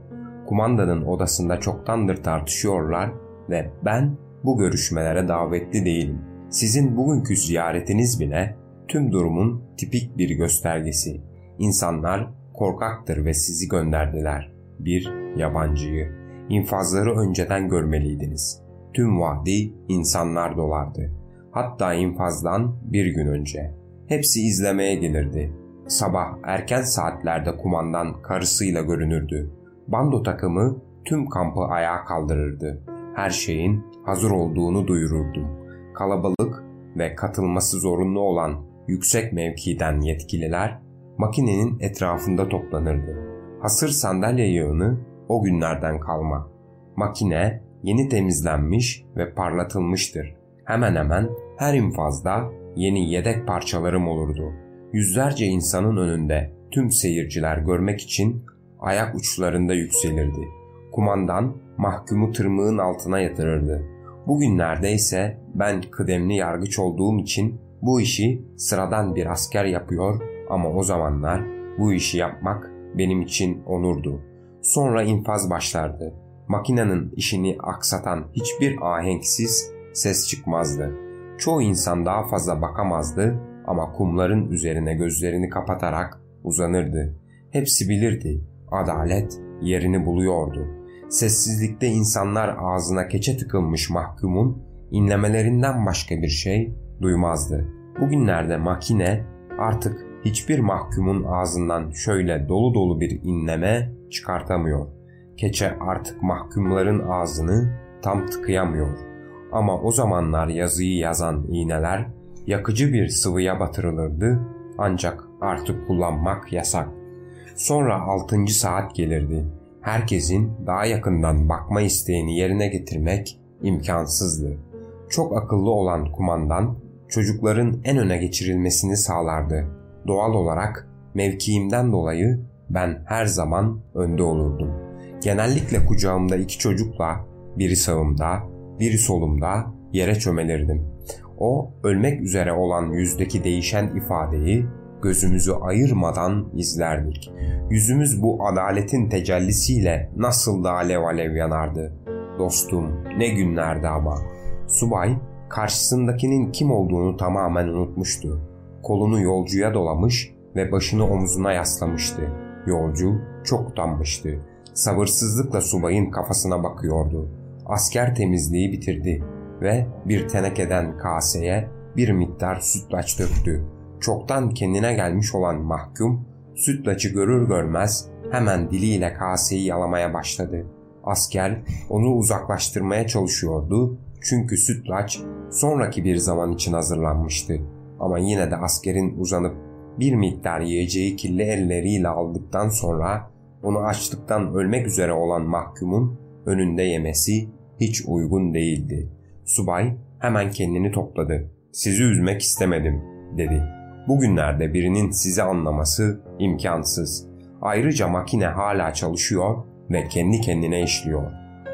Kumandanın odasında çoktandır tartışıyorlar ve ben bu görüşmelere davetli değilim. Sizin bugünkü ziyaretiniz bile tüm durumun tipik bir göstergesi. İnsanlar korkaktır ve sizi gönderdiler. Bir yabancıyı. İnfazları önceden görmeliydiniz. Tüm vadi insanlar dolardı. Hatta infazdan bir gün önce. Hepsi izlemeye gelirdi. Sabah erken saatlerde kumandan karısıyla görünürdü. Bando takımı tüm kampı ayağa kaldırırdı. Her şeyin hazır olduğunu duyururdum. Kalabalık ve katılması zorunlu olan yüksek mevkiden yetkililer makinenin etrafında toplanırdı. Hasır sandalye yağını o günlerden kalma. Makine yeni temizlenmiş ve parlatılmıştır. Hemen hemen her infazda yeni yedek parçalarım olurdu. Yüzlerce insanın önünde tüm seyirciler görmek için ayak uçlarında yükselirdi. Kumandan mahkumu tırmığın altına yatırırdı. Bugünlerde ise ben kıdemli yargıç olduğum için bu işi sıradan bir asker yapıyor ama o zamanlar bu işi yapmak benim için onurdu. Sonra infaz başlardı. Makinenin işini aksatan hiçbir ahenksiz ses çıkmazdı. Çoğu insan daha fazla bakamazdı ama kumların üzerine gözlerini kapatarak uzanırdı. Hepsi bilirdi. Adalet yerini buluyordu. Sessizlikte insanlar ağzına keçe tıkılmış mahkumun inlemelerinden başka bir şey duymazdı. Bugünlerde makine artık hiçbir mahkumun ağzından şöyle dolu dolu bir inleme çıkartamıyor. Keçe artık mahkumların ağzını tam tıkayamıyor. Ama o zamanlar yazıyı yazan iğneler yakıcı bir sıvıya batırılırdı ancak artık kullanmak yasak. Sonra altıncı saat gelirdi. Herkesin daha yakından bakma isteğini yerine getirmek imkansızdı. Çok akıllı olan kumandan çocukların en öne geçirilmesini sağlardı. Doğal olarak mevkiimden dolayı ben her zaman önde olurdum. Genellikle kucağımda iki çocukla biri sağımda, biri solumda yere çömelirdim. O ölmek üzere olan yüzdeki değişen ifadeyi gözümüzü ayırmadan izlerdik. Yüzümüz bu adaletin tecellisiyle nasıl da alev alev yanardı. Dostum ne günlerdi ama. Subay karşısındakinin kim olduğunu tamamen unutmuştu. Kolunu yolcuya dolamış ve başını omzuna yaslamıştı. Yolcu çok utanmıştı. Sabırsızlıkla subayın kafasına bakıyordu. Asker temizliği bitirdi ve bir tenekeden kaseye bir miktar sütlaç döktü. Çoktan kendine gelmiş olan mahkum sütlacı görür görmez hemen diliyle kaseyi yalamaya başladı. Asker onu uzaklaştırmaya çalışıyordu çünkü sütlaç sonraki bir zaman için hazırlanmıştı. Ama yine de askerin uzanıp bir miktar yiyeceği kirli elleriyle aldıktan sonra onu açlıktan ölmek üzere olan mahkumun önünde yemesi hiç uygun değildi. Subay hemen kendini topladı. Sizi üzmek istemedim dedi. Bugünlerde birinin sizi anlaması imkansız. Ayrıca makine hala çalışıyor ve kendi kendine işliyor.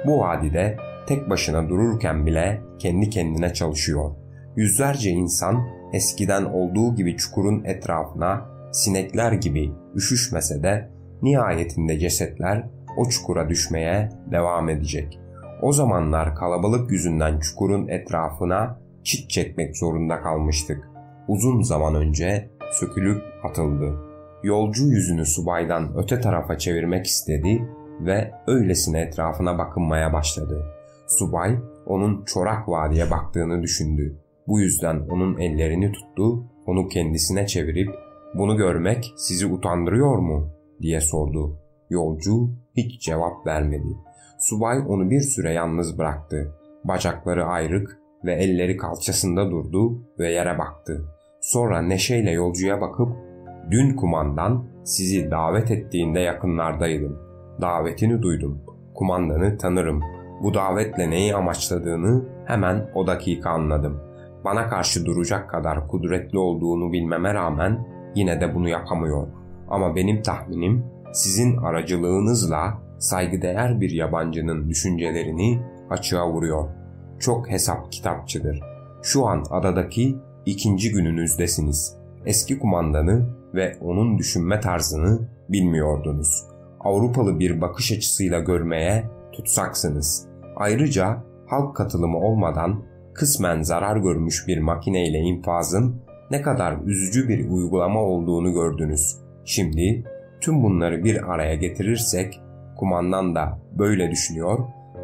Bu vadide tek başına dururken bile kendi kendine çalışıyor. Yüzlerce insan eskiden olduğu gibi çukurun etrafına sinekler gibi üşüşmese de nihayetinde cesetler o çukura düşmeye devam edecek. O zamanlar kalabalık yüzünden çukurun etrafına çit çekmek zorunda kalmıştık. Uzun zaman önce sökülüp atıldı. Yolcu yüzünü subaydan öte tarafa çevirmek istedi ve öylesine etrafına bakınmaya başladı. Subay onun çorak vadiye baktığını düşündü. Bu yüzden onun ellerini tuttu, onu kendisine çevirip ''Bunu görmek sizi utandırıyor mu?'' diye sordu. Yolcu hiç cevap vermedi. Subay onu bir süre yalnız bıraktı. Bacakları ayrık, ve elleri kalçasında durdu ve yere baktı. Sonra neşeyle yolcuya bakıp dün kumandan sizi davet ettiğinde yakınlardaydım. Davetini duydum. Kumandanı tanırım. Bu davetle neyi amaçladığını hemen o dakika anladım. Bana karşı duracak kadar kudretli olduğunu bilmeme rağmen yine de bunu yapamıyor. Ama benim tahminim sizin aracılığınızla saygıdeğer bir yabancının düşüncelerini açığa vuruyor. Çok hesap kitapçıdır. Şu an adadaki ikinci gününüzdesiniz. Eski kumandanı ve onun düşünme tarzını bilmiyordunuz. Avrupalı bir bakış açısıyla görmeye tutsaksınız. Ayrıca halk katılımı olmadan kısmen zarar görmüş bir makineyle infazın ne kadar üzücü bir uygulama olduğunu gördünüz. Şimdi tüm bunları bir araya getirirsek kumandan da böyle düşünüyor,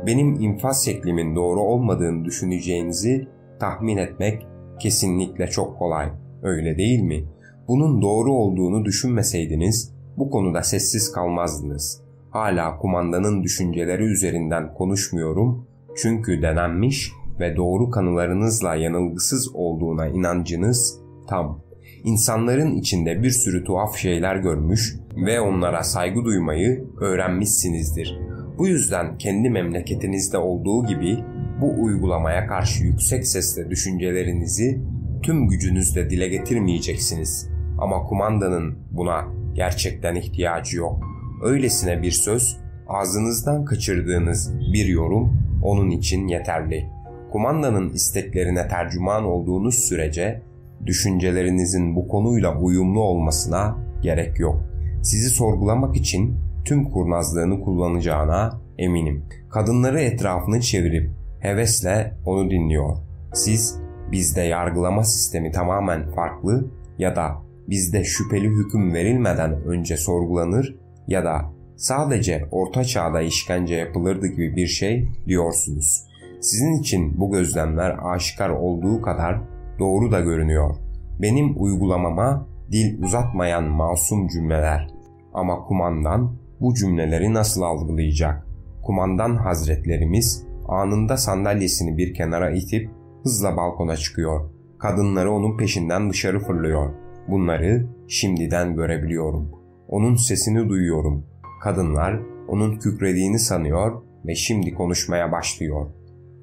benim infaz şeklimin doğru olmadığını düşüneceğinizi tahmin etmek kesinlikle çok kolay. Öyle değil mi? Bunun doğru olduğunu düşünmeseydiniz bu konuda sessiz kalmazdınız. Hala kumandanın düşünceleri üzerinden konuşmuyorum çünkü denenmiş ve doğru kanılarınızla yanılgısız olduğuna inancınız tam. İnsanların içinde bir sürü tuhaf şeyler görmüş ve onlara saygı duymayı öğrenmişsinizdir. Bu yüzden kendi memleketinizde olduğu gibi bu uygulamaya karşı yüksek sesle düşüncelerinizi tüm gücünüzle dile getirmeyeceksiniz. Ama kumandanın buna gerçekten ihtiyacı yok. Öylesine bir söz, ağzınızdan kaçırdığınız bir yorum onun için yeterli. Kumandanın isteklerine tercüman olduğunuz sürece düşüncelerinizin bu konuyla uyumlu olmasına gerek yok. Sizi sorgulamak için tüm kurnazlığını kullanacağına eminim. Kadınları etrafını çevirip hevesle onu dinliyor. Siz bizde yargılama sistemi tamamen farklı ya da bizde şüpheli hüküm verilmeden önce sorgulanır ya da sadece orta çağda işkence yapılırdı gibi bir şey diyorsunuz. Sizin için bu gözlemler aşikar olduğu kadar doğru da görünüyor. Benim uygulamama dil uzatmayan masum cümleler. Ama kumandan bu cümleleri nasıl algılayacak? Kumandan hazretlerimiz anında sandalyesini bir kenara itip hızla balkona çıkıyor. Kadınları onun peşinden dışarı fırlıyor. Bunları şimdiden görebiliyorum. Onun sesini duyuyorum. Kadınlar onun kükrediğini sanıyor ve şimdi konuşmaya başlıyor.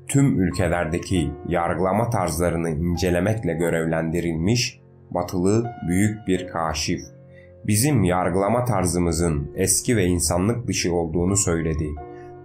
Tüm ülkelerdeki yargılama tarzlarını incelemekle görevlendirilmiş batılı büyük bir kaşif bizim yargılama tarzımızın eski ve insanlık dışı olduğunu söyledi.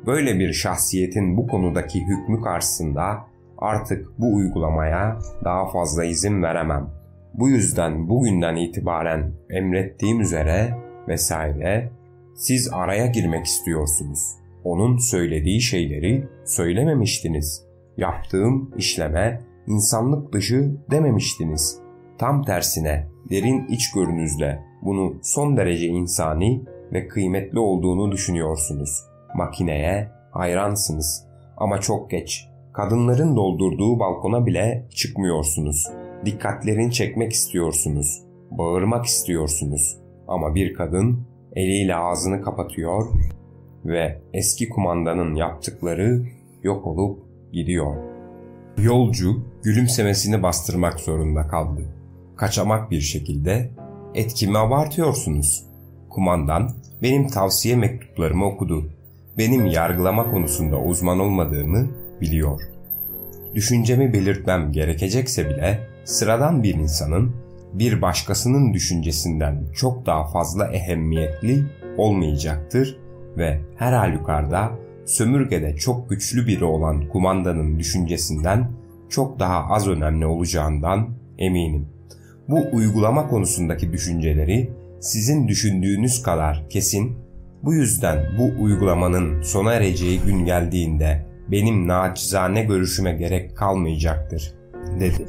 Böyle bir şahsiyetin bu konudaki hükmü karşısında artık bu uygulamaya daha fazla izin veremem. Bu yüzden bugünden itibaren emrettiğim üzere vesaire siz araya girmek istiyorsunuz. Onun söylediği şeyleri söylememiştiniz. Yaptığım işleme insanlık dışı dememiştiniz. Tam tersine derin içgörünüzle bunu son derece insani ve kıymetli olduğunu düşünüyorsunuz. Makineye hayransınız ama çok geç. Kadınların doldurduğu balkona bile çıkmıyorsunuz. Dikkatlerini çekmek istiyorsunuz. Bağırmak istiyorsunuz. Ama bir kadın eliyle ağzını kapatıyor ve eski kumandanın yaptıkları yok olup gidiyor. Yolcu gülümsemesini bastırmak zorunda kaldı. Kaçamak bir şekilde etkimi abartıyorsunuz. Kumandan benim tavsiye mektuplarımı okudu. Benim yargılama konusunda uzman olmadığımı biliyor. Düşüncemi belirtmem gerekecekse bile sıradan bir insanın bir başkasının düşüncesinden çok daha fazla ehemmiyetli olmayacaktır ve her halükarda sömürgede çok güçlü biri olan kumandanın düşüncesinden çok daha az önemli olacağından eminim. Bu uygulama konusundaki düşünceleri sizin düşündüğünüz kadar kesin, bu yüzden bu uygulamanın sona ereceği gün geldiğinde benim naçizane görüşüme gerek kalmayacaktır, dedi.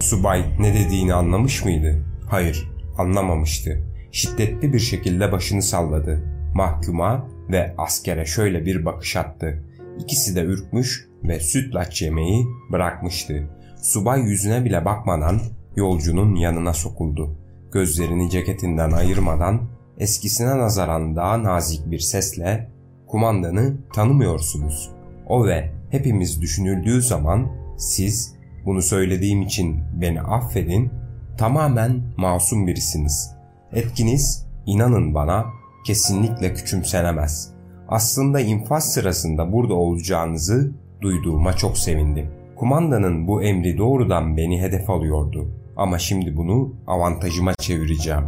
Subay ne dediğini anlamış mıydı? Hayır, anlamamıştı. Şiddetli bir şekilde başını salladı. Mahkuma ve askere şöyle bir bakış attı. İkisi de ürkmüş ve sütlaç yemeği bırakmıştı. Subay yüzüne bile bakmadan yolcunun yanına sokuldu. Gözlerini ceketinden ayırmadan eskisine nazaran daha nazik bir sesle kumandanı tanımıyorsunuz. O ve hepimiz düşünüldüğü zaman Siz bunu söylediğim için beni affedin, tamamen masum birisiniz. Etkiniz, inanın bana, kesinlikle küçümsenemez. Aslında infaz sırasında burada olacağınızı duyduğuma çok sevindim. Kumandanın bu emri doğrudan beni hedef alıyordu. Ama şimdi bunu avantajıma çevireceğim.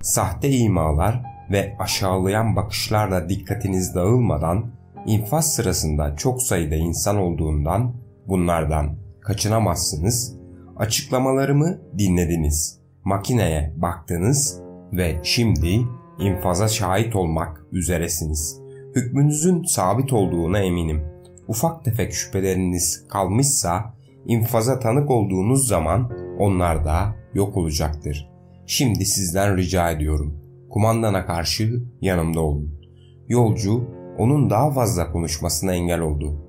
Sahte imalar ve aşağılayan bakışlarla dikkatiniz dağılmadan infaz sırasında çok sayıda insan olduğundan bunlardan kaçınamazsınız. Açıklamalarımı dinlediniz. Makineye baktınız ve şimdi infaza şahit olmak üzeresiniz. Hükmünüzün sabit olduğuna eminim. Ufak tefek şüpheleriniz kalmışsa infaza tanık olduğunuz zaman onlar da yok olacaktır. Şimdi sizden rica ediyorum. Kumandana karşı yanımda olun. Yolcu onun daha fazla konuşmasına engel oldu.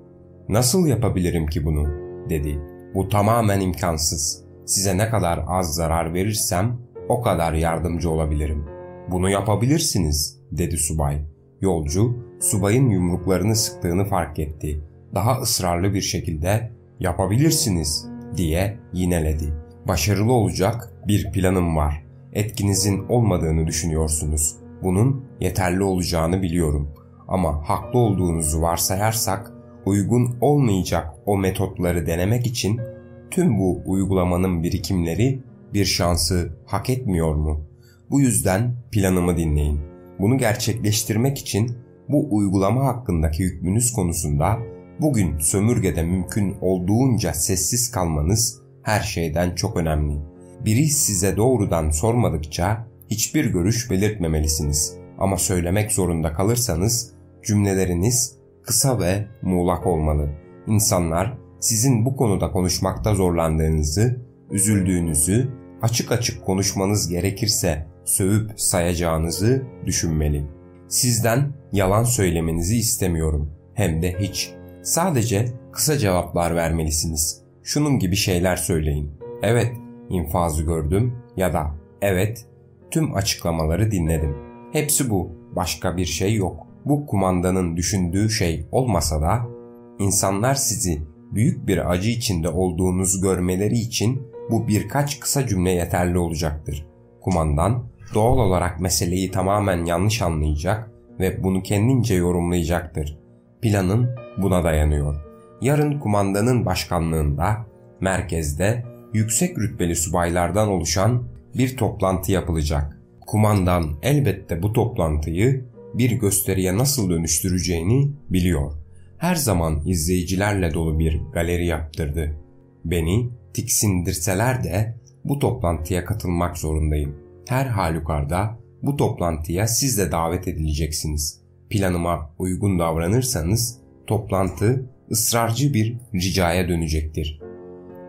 Nasıl yapabilirim ki bunu? dedi. Bu tamamen imkansız. Size ne kadar az zarar verirsem o kadar yardımcı olabilirim. Bunu yapabilirsiniz dedi subay. Yolcu subayın yumruklarını sıktığını fark etti. Daha ısrarlı bir şekilde yapabilirsiniz diye yineledi. Başarılı olacak bir planım var. Etkinizin olmadığını düşünüyorsunuz. Bunun yeterli olacağını biliyorum. Ama haklı olduğunuzu varsayarsak uygun olmayacak o metotları denemek için tüm bu uygulamanın birikimleri bir şansı hak etmiyor mu? Bu yüzden planımı dinleyin. Bunu gerçekleştirmek için bu uygulama hakkındaki hükmünüz konusunda bugün sömürgede mümkün olduğunca sessiz kalmanız her şeyden çok önemli. Biri size doğrudan sormadıkça hiçbir görüş belirtmemelisiniz. Ama söylemek zorunda kalırsanız cümleleriniz kısa ve muğlak olmalı. İnsanlar sizin bu konuda konuşmakta zorlandığınızı, üzüldüğünüzü, açık açık konuşmanız gerekirse sövüp sayacağınızı düşünmeli. Sizden yalan söylemenizi istemiyorum. Hem de hiç. Sadece kısa cevaplar vermelisiniz. Şunun gibi şeyler söyleyin. Evet, infazı gördüm ya da evet, tüm açıklamaları dinledim. Hepsi bu. Başka bir şey yok. Bu kumandanın düşündüğü şey olmasa da insanlar sizi büyük bir acı içinde olduğunuzu görmeleri için bu birkaç kısa cümle yeterli olacaktır. Kumandan doğal olarak meseleyi tamamen yanlış anlayacak ve bunu kendince yorumlayacaktır. Planın buna dayanıyor. Yarın kumandanın başkanlığında merkezde yüksek rütbeli subaylardan oluşan bir toplantı yapılacak. Kumandan elbette bu toplantıyı bir gösteriye nasıl dönüştüreceğini biliyor. Her zaman izleyicilerle dolu bir galeri yaptırdı. Beni tiksindirseler de bu toplantıya katılmak zorundayım. Her halükarda bu toplantıya siz de davet edileceksiniz. Planıma uygun davranırsanız toplantı ısrarcı bir ricaya dönecektir.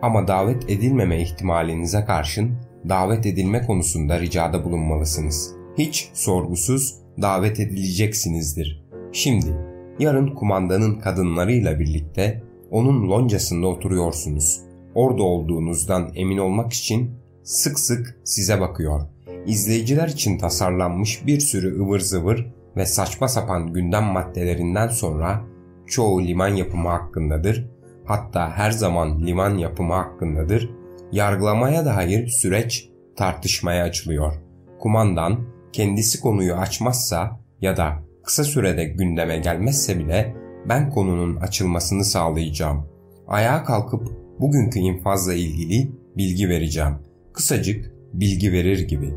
Ama davet edilmeme ihtimalinize karşın davet edilme konusunda ricada bulunmalısınız. Hiç sorgusuz davet edileceksinizdir. Şimdi yarın kumandanın kadınlarıyla birlikte onun loncasında oturuyorsunuz. Orada olduğunuzdan emin olmak için sık sık size bakıyor. İzleyiciler için tasarlanmış bir sürü ıvır zıvır ve saçma sapan gündem maddelerinden sonra çoğu liman yapımı hakkındadır. Hatta her zaman liman yapımı hakkındadır. Yargılamaya dair süreç tartışmaya açılıyor. Kumandan kendisi konuyu açmazsa ya da kısa sürede gündeme gelmezse bile ben konunun açılmasını sağlayacağım. Ayağa kalkıp bugünkü infazla ilgili bilgi vereceğim. Kısacık bilgi verir gibi.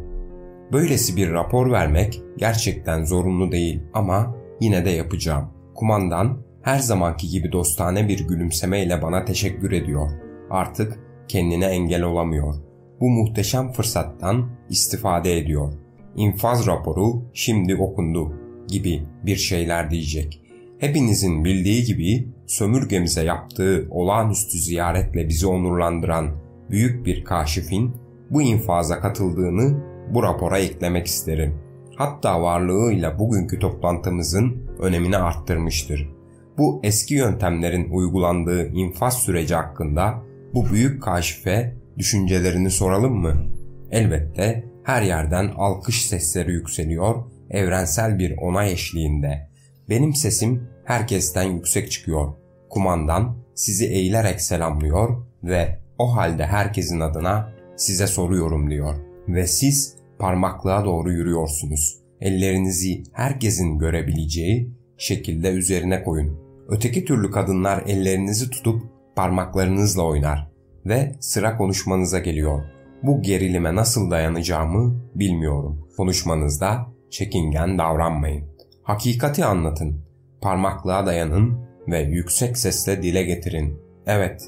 Böylesi bir rapor vermek gerçekten zorunlu değil ama yine de yapacağım. Kumandan her zamanki gibi dostane bir gülümsemeyle bana teşekkür ediyor. Artık kendine engel olamıyor. Bu muhteşem fırsattan istifade ediyor. İnfaz raporu şimdi okundu gibi bir şeyler diyecek. Hepinizin bildiği gibi sömürgemize yaptığı olağanüstü ziyaretle bizi onurlandıran büyük bir kaşifin bu infaza katıldığını bu rapora eklemek isterim. Hatta varlığıyla bugünkü toplantımızın önemini arttırmıştır. Bu eski yöntemlerin uygulandığı infaz süreci hakkında bu büyük kaşife düşüncelerini soralım mı? Elbette her yerden alkış sesleri yükseliyor, evrensel bir onay eşliğinde. Benim sesim herkesten yüksek çıkıyor. Kumandan sizi eğilerek selamlıyor ve o halde herkesin adına size soruyorum diyor. Ve siz parmaklığa doğru yürüyorsunuz. Ellerinizi herkesin görebileceği şekilde üzerine koyun. Öteki türlü kadınlar ellerinizi tutup parmaklarınızla oynar ve sıra konuşmanıza geliyor. Bu gerilime nasıl dayanacağımı bilmiyorum. Konuşmanızda çekingen davranmayın. Hakikati anlatın. Parmaklığa dayanın ve yüksek sesle dile getirin. Evet,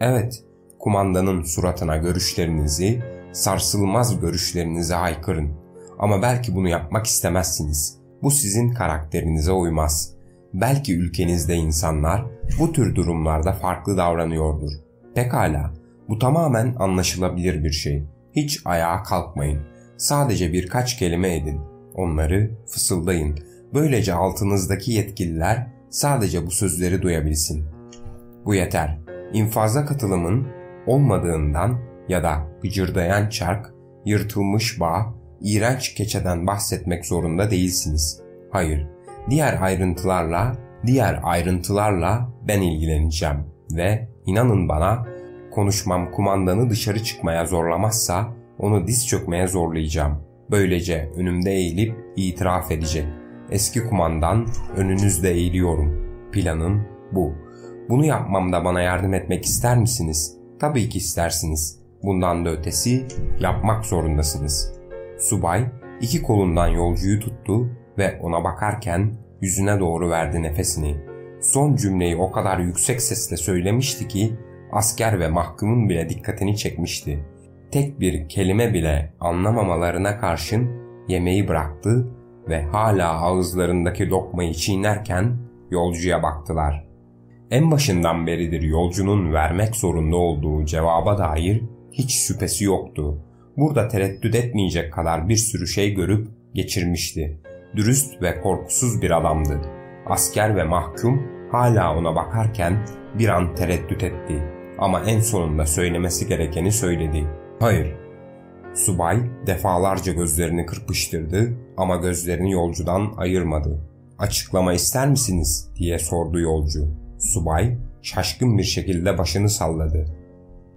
evet, kumandanın suratına görüşlerinizi, sarsılmaz görüşlerinizi haykırın. Ama belki bunu yapmak istemezsiniz. Bu sizin karakterinize uymaz. Belki ülkenizde insanlar bu tür durumlarda farklı davranıyordur. Pekala, bu tamamen anlaşılabilir bir şey. Hiç ayağa kalkmayın. Sadece birkaç kelime edin. Onları fısıldayın. Böylece altınızdaki yetkililer sadece bu sözleri duyabilsin. Bu yeter. İnfaza katılımın olmadığından ya da gıcırdayan çark, yırtılmış bağ, iğrenç keçeden bahsetmek zorunda değilsiniz. Hayır, diğer ayrıntılarla, diğer ayrıntılarla ben ilgileneceğim ve inanın bana konuşmam kumandanı dışarı çıkmaya zorlamazsa onu diz çökmeye zorlayacağım. Böylece önümde eğilip itiraf edecek. Eski kumandan önünüzde eğiliyorum. Planım bu. Bunu yapmamda bana yardım etmek ister misiniz? Tabii ki istersiniz. Bundan da ötesi yapmak zorundasınız. Subay iki kolundan yolcuyu tuttu ve ona bakarken yüzüne doğru verdi nefesini. Son cümleyi o kadar yüksek sesle söylemişti ki asker ve mahkumun bile dikkatini çekmişti. Tek bir kelime bile anlamamalarına karşın yemeği bıraktı ve hala ağızlarındaki lokmayı çiğnerken yolcuya baktılar. En başından beridir yolcunun vermek zorunda olduğu cevaba dair hiç şüphesi yoktu. Burada tereddüt etmeyecek kadar bir sürü şey görüp geçirmişti. Dürüst ve korkusuz bir adamdı. Asker ve mahkum hala ona bakarken bir an tereddüt etti. Ama en sonunda söylemesi gerekeni söyledi. Hayır. Subay defalarca gözlerini kırpıştırdı ama gözlerini yolcudan ayırmadı. Açıklama ister misiniz diye sordu yolcu. Subay şaşkın bir şekilde başını salladı.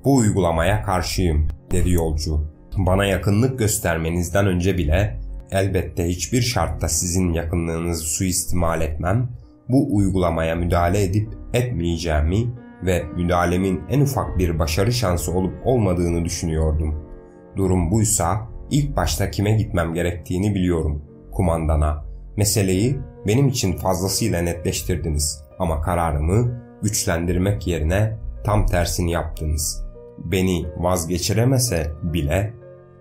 Bu uygulamaya karşıyım dedi yolcu. Bana yakınlık göstermenizden önce bile elbette hiçbir şartta sizin yakınlığınızı suistimal etmem, bu uygulamaya müdahale edip etmeyeceğimi ve müdahalemin en ufak bir başarı şansı olup olmadığını düşünüyordum. Durum buysa ilk başta kime gitmem gerektiğini biliyorum. Kumandana. Meseleyi benim için fazlasıyla netleştirdiniz ama kararımı güçlendirmek yerine tam tersini yaptınız. Beni vazgeçiremese bile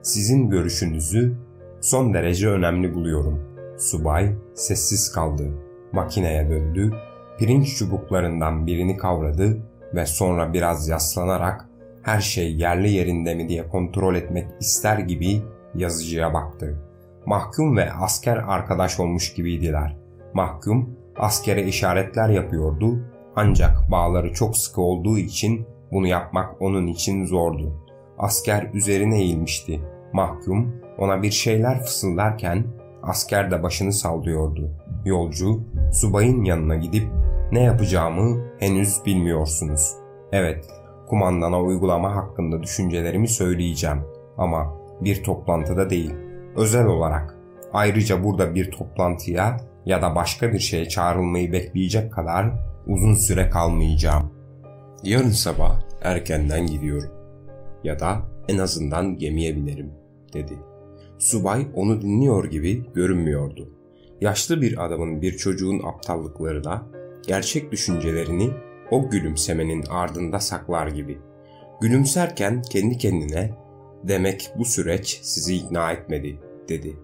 sizin görüşünüzü son derece önemli buluyorum. Subay sessiz kaldı. Makineye döndü. Pirinç çubuklarından birini kavradı ve sonra biraz yaslanarak her şey yerli yerinde mi diye kontrol etmek ister gibi yazıcıya baktı. Mahkum ve asker arkadaş olmuş gibiydiler. Mahkum askere işaretler yapıyordu ancak bağları çok sıkı olduğu için bunu yapmak onun için zordu. Asker üzerine eğilmişti. Mahkum ona bir şeyler fısıldarken asker de başını sallıyordu. Yolcu subayın yanına gidip ne yapacağımı henüz bilmiyorsunuz. Evet, kumandana uygulama hakkında düşüncelerimi söyleyeceğim ama bir toplantıda değil, özel olarak. Ayrıca burada bir toplantıya ya da başka bir şeye çağrılmayı bekleyecek kadar uzun süre kalmayacağım. Yarın sabah erkenden gidiyorum. Ya da en azından gemiye binerim, dedi. Subay onu dinliyor gibi görünmüyordu. Yaşlı bir adamın bir çocuğun aptallıklarına, gerçek düşüncelerini o gülümsemenin ardında saklar gibi. Gülümserken kendi kendine demek bu süreç sizi ikna etmedi dedi.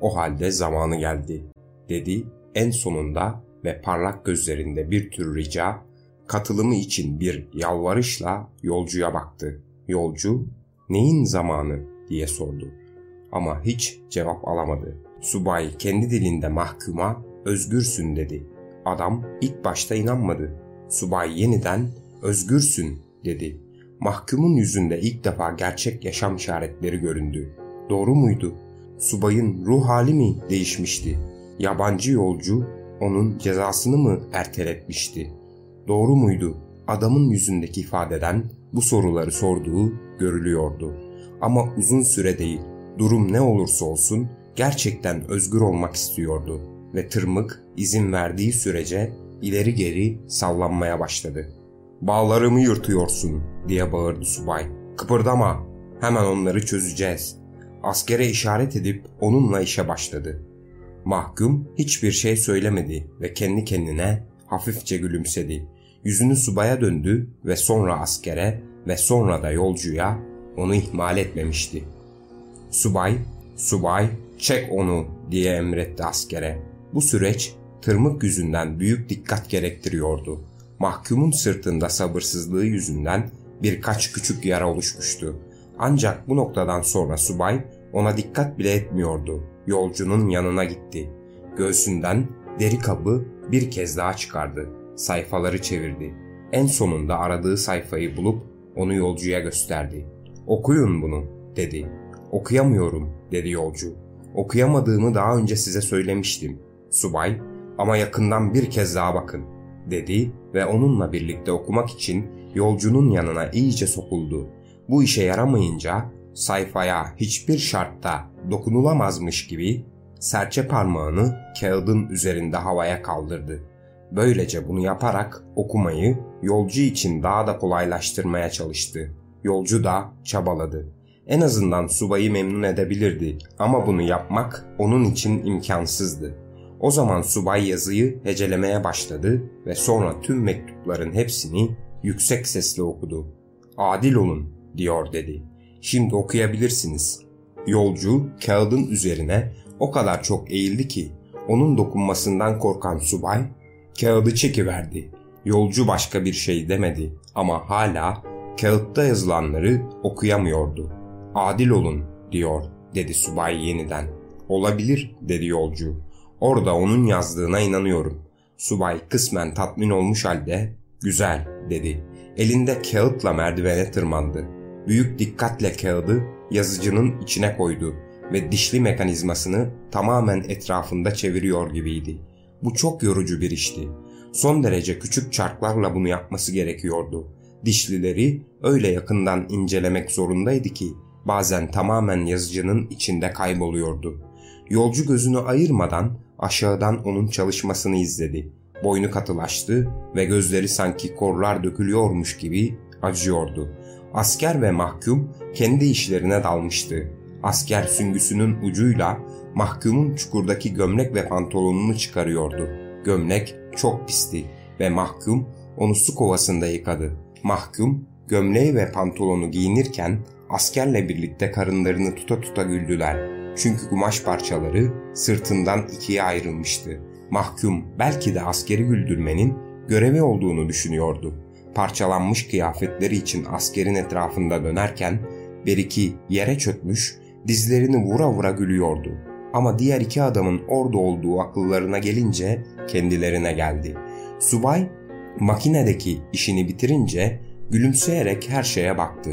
O halde zamanı geldi dedi en sonunda ve parlak gözlerinde bir tür rica, katılımı için bir yalvarışla yolcuya baktı. Yolcu neyin zamanı diye sordu. Ama hiç cevap alamadı. Subay kendi dilinde mahkuma özgürsün dedi. Adam ilk başta inanmadı. Subay yeniden özgürsün dedi. Mahkumun yüzünde ilk defa gerçek yaşam işaretleri göründü. Doğru muydu? Subayın ruh hali mi değişmişti? Yabancı yolcu onun cezasını mı erteletmişti? Doğru muydu? adamın yüzündeki ifadeden bu soruları sorduğu görülüyordu. Ama uzun süre değil, durum ne olursa olsun gerçekten özgür olmak istiyordu ve tırmık izin verdiği sürece ileri geri sallanmaya başladı. ''Bağlarımı yırtıyorsun.'' diye bağırdı subay. ''Kıpırdama, hemen onları çözeceğiz.'' Askere işaret edip onunla işe başladı. Mahkum hiçbir şey söylemedi ve kendi kendine hafifçe gülümsedi. Yüzünü subaya döndü ve sonra askere ve sonra da yolcuya onu ihmal etmemişti. Subay, subay çek onu diye emretti askere. Bu süreç tırmık yüzünden büyük dikkat gerektiriyordu. Mahkumun sırtında sabırsızlığı yüzünden birkaç küçük yara oluşmuştu. Ancak bu noktadan sonra subay ona dikkat bile etmiyordu. Yolcunun yanına gitti. Göğsünden deri kabı bir kez daha çıkardı. Sayfaları çevirdi. En sonunda aradığı sayfayı bulup onu yolcuya gösterdi. Okuyun bunu dedi. Okuyamıyorum dedi yolcu. Okuyamadığımı daha önce size söylemiştim. Subay ama yakından bir kez daha bakın dedi ve onunla birlikte okumak için yolcunun yanına iyice sokuldu. Bu işe yaramayınca sayfaya hiçbir şartta dokunulamazmış gibi serçe parmağını kağıdın üzerinde havaya kaldırdı. Böylece bunu yaparak okumayı yolcu için daha da kolaylaştırmaya çalıştı. Yolcu da çabaladı. En azından subayı memnun edebilirdi ama bunu yapmak onun için imkansızdı. O zaman subay yazıyı hecelemeye başladı ve sonra tüm mektupların hepsini yüksek sesle okudu. Adil olun diyor dedi. Şimdi okuyabilirsiniz. Yolcu kağıdın üzerine o kadar çok eğildi ki onun dokunmasından korkan subay kağıdı çekiverdi. Yolcu başka bir şey demedi ama hala kağıtta yazılanları okuyamıyordu. Adil olun diyor dedi subay yeniden. Olabilir dedi yolcu. Orada onun yazdığına inanıyorum. Subay kısmen tatmin olmuş halde güzel dedi. Elinde kağıtla merdivene tırmandı. Büyük dikkatle kağıdı yazıcının içine koydu ve dişli mekanizmasını tamamen etrafında çeviriyor gibiydi. Bu çok yorucu bir işti. Son derece küçük çarklarla bunu yapması gerekiyordu. Dişlileri öyle yakından incelemek zorundaydı ki bazen tamamen yazıcının içinde kayboluyordu. Yolcu gözünü ayırmadan aşağıdan onun çalışmasını izledi. Boynu katılaştı ve gözleri sanki korlar dökülüyormuş gibi acıyordu. Asker ve mahkum kendi işlerine dalmıştı. Asker süngüsünün ucuyla mahkumun çukurdaki gömlek ve pantolonunu çıkarıyordu. Gömlek çok pisti ve mahkum onu su kovasında yıkadı. Mahkum gömleği ve pantolonu giyinirken askerle birlikte karınlarını tuta tuta güldüler. Çünkü kumaş parçaları sırtından ikiye ayrılmıştı. Mahkum belki de askeri güldürmenin görevi olduğunu düşünüyordu. Parçalanmış kıyafetleri için askerin etrafında dönerken Beriki yere çökmüş, dizlerini vura vura gülüyordu. Ama diğer iki adamın orada olduğu akıllarına gelince kendilerine geldi. Subay makinedeki işini bitirince gülümseyerek her şeye baktı.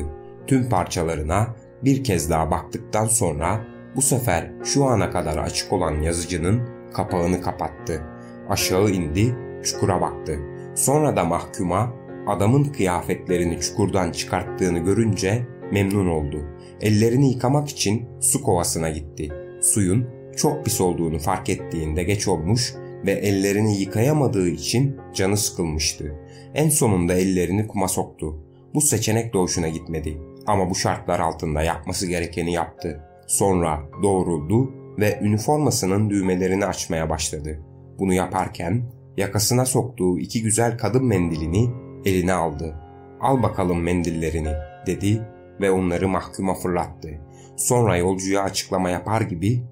Tüm parçalarına bir kez daha baktıktan sonra bu sefer şu ana kadar açık olan yazıcının kapağını kapattı. Aşağı indi, çukura baktı. Sonra da mahkuma adamın kıyafetlerini çukurdan çıkarttığını görünce memnun oldu. Ellerini yıkamak için su kovasına gitti. Suyun çok pis olduğunu fark ettiğinde geç olmuş ve ellerini yıkayamadığı için canı sıkılmıştı. En sonunda ellerini kuma soktu. Bu seçenek de hoşuna gitmedi ama bu şartlar altında yapması gerekeni yaptı. Sonra doğruldu ve üniformasının düğmelerini açmaya başladı. Bunu yaparken yakasına soktuğu iki güzel kadın mendilini eline aldı. Al bakalım mendillerini dedi ve onları mahkuma fırlattı. Sonra yolcuya açıklama yapar gibi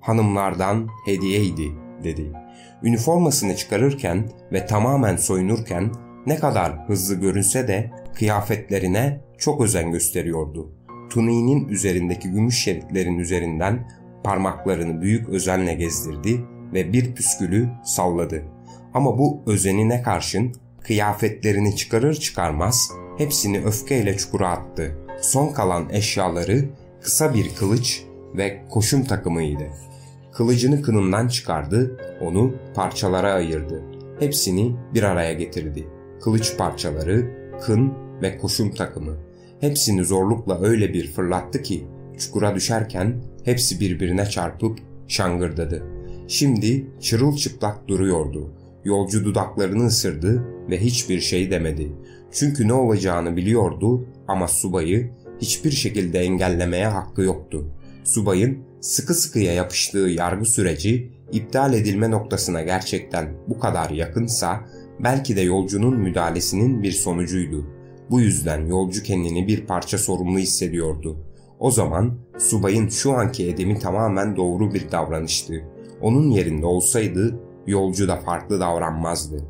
hanımlardan hediyeydi dedi. Üniformasını çıkarırken ve tamamen soyunurken ne kadar hızlı görünse de kıyafetlerine çok özen gösteriyordu tuniğinin üzerindeki gümüş şeritlerin üzerinden parmaklarını büyük özenle gezdirdi ve bir püskülü salladı. Ama bu özenine karşın kıyafetlerini çıkarır çıkarmaz hepsini öfkeyle çukura attı. Son kalan eşyaları kısa bir kılıç ve koşum takımıydı. Kılıcını kınından çıkardı, onu parçalara ayırdı. Hepsini bir araya getirdi. kılıç parçaları, kın ve koşum takımı. Hepsini zorlukla öyle bir fırlattı ki çukura düşerken hepsi birbirine çarpıp şangırdadı. Şimdi çırılçıplak duruyordu. Yolcu dudaklarını ısırdı ve hiçbir şey demedi. Çünkü ne olacağını biliyordu ama subayı hiçbir şekilde engellemeye hakkı yoktu. Subayın sıkı sıkıya yapıştığı yargı süreci iptal edilme noktasına gerçekten bu kadar yakınsa belki de yolcunun müdahalesinin bir sonucuydu. Bu yüzden yolcu kendini bir parça sorumlu hissediyordu. O zaman subayın şu anki edemi tamamen doğru bir davranıştı. Onun yerinde olsaydı yolcu da farklı davranmazdı.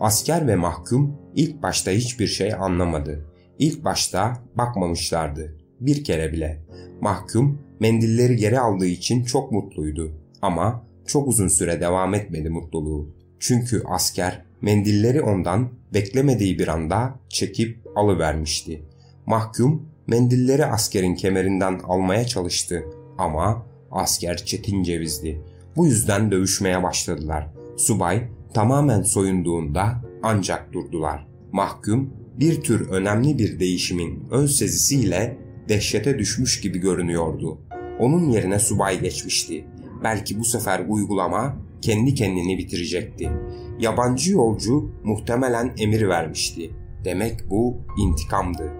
Asker ve mahkum ilk başta hiçbir şey anlamadı. İlk başta bakmamışlardı. Bir kere bile. Mahkum mendilleri geri aldığı için çok mutluydu. Ama çok uzun süre devam etmedi mutluluğu. Çünkü asker mendilleri ondan beklemediği bir anda çekip alıvermişti. Mahkum mendilleri askerin kemerinden almaya çalıştı ama asker çetin cevizdi. Bu yüzden dövüşmeye başladılar. Subay tamamen soyunduğunda ancak durdular. Mahkum bir tür önemli bir değişimin ön sezisiyle dehşete düşmüş gibi görünüyordu. Onun yerine subay geçmişti. Belki bu sefer uygulama kendi kendini bitirecekti. Yabancı yolcu muhtemelen emir vermişti. Demek bu intikamdı.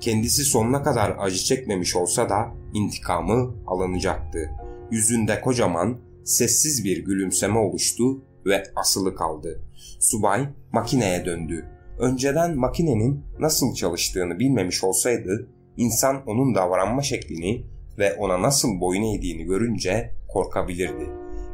Kendisi sonuna kadar acı çekmemiş olsa da intikamı alınacaktı. Yüzünde kocaman, sessiz bir gülümseme oluştu ve asılı kaldı. Subay makineye döndü. Önceden makinenin nasıl çalıştığını bilmemiş olsaydı insan onun davranma şeklini ve ona nasıl boyun eğdiğini görünce korkabilirdi.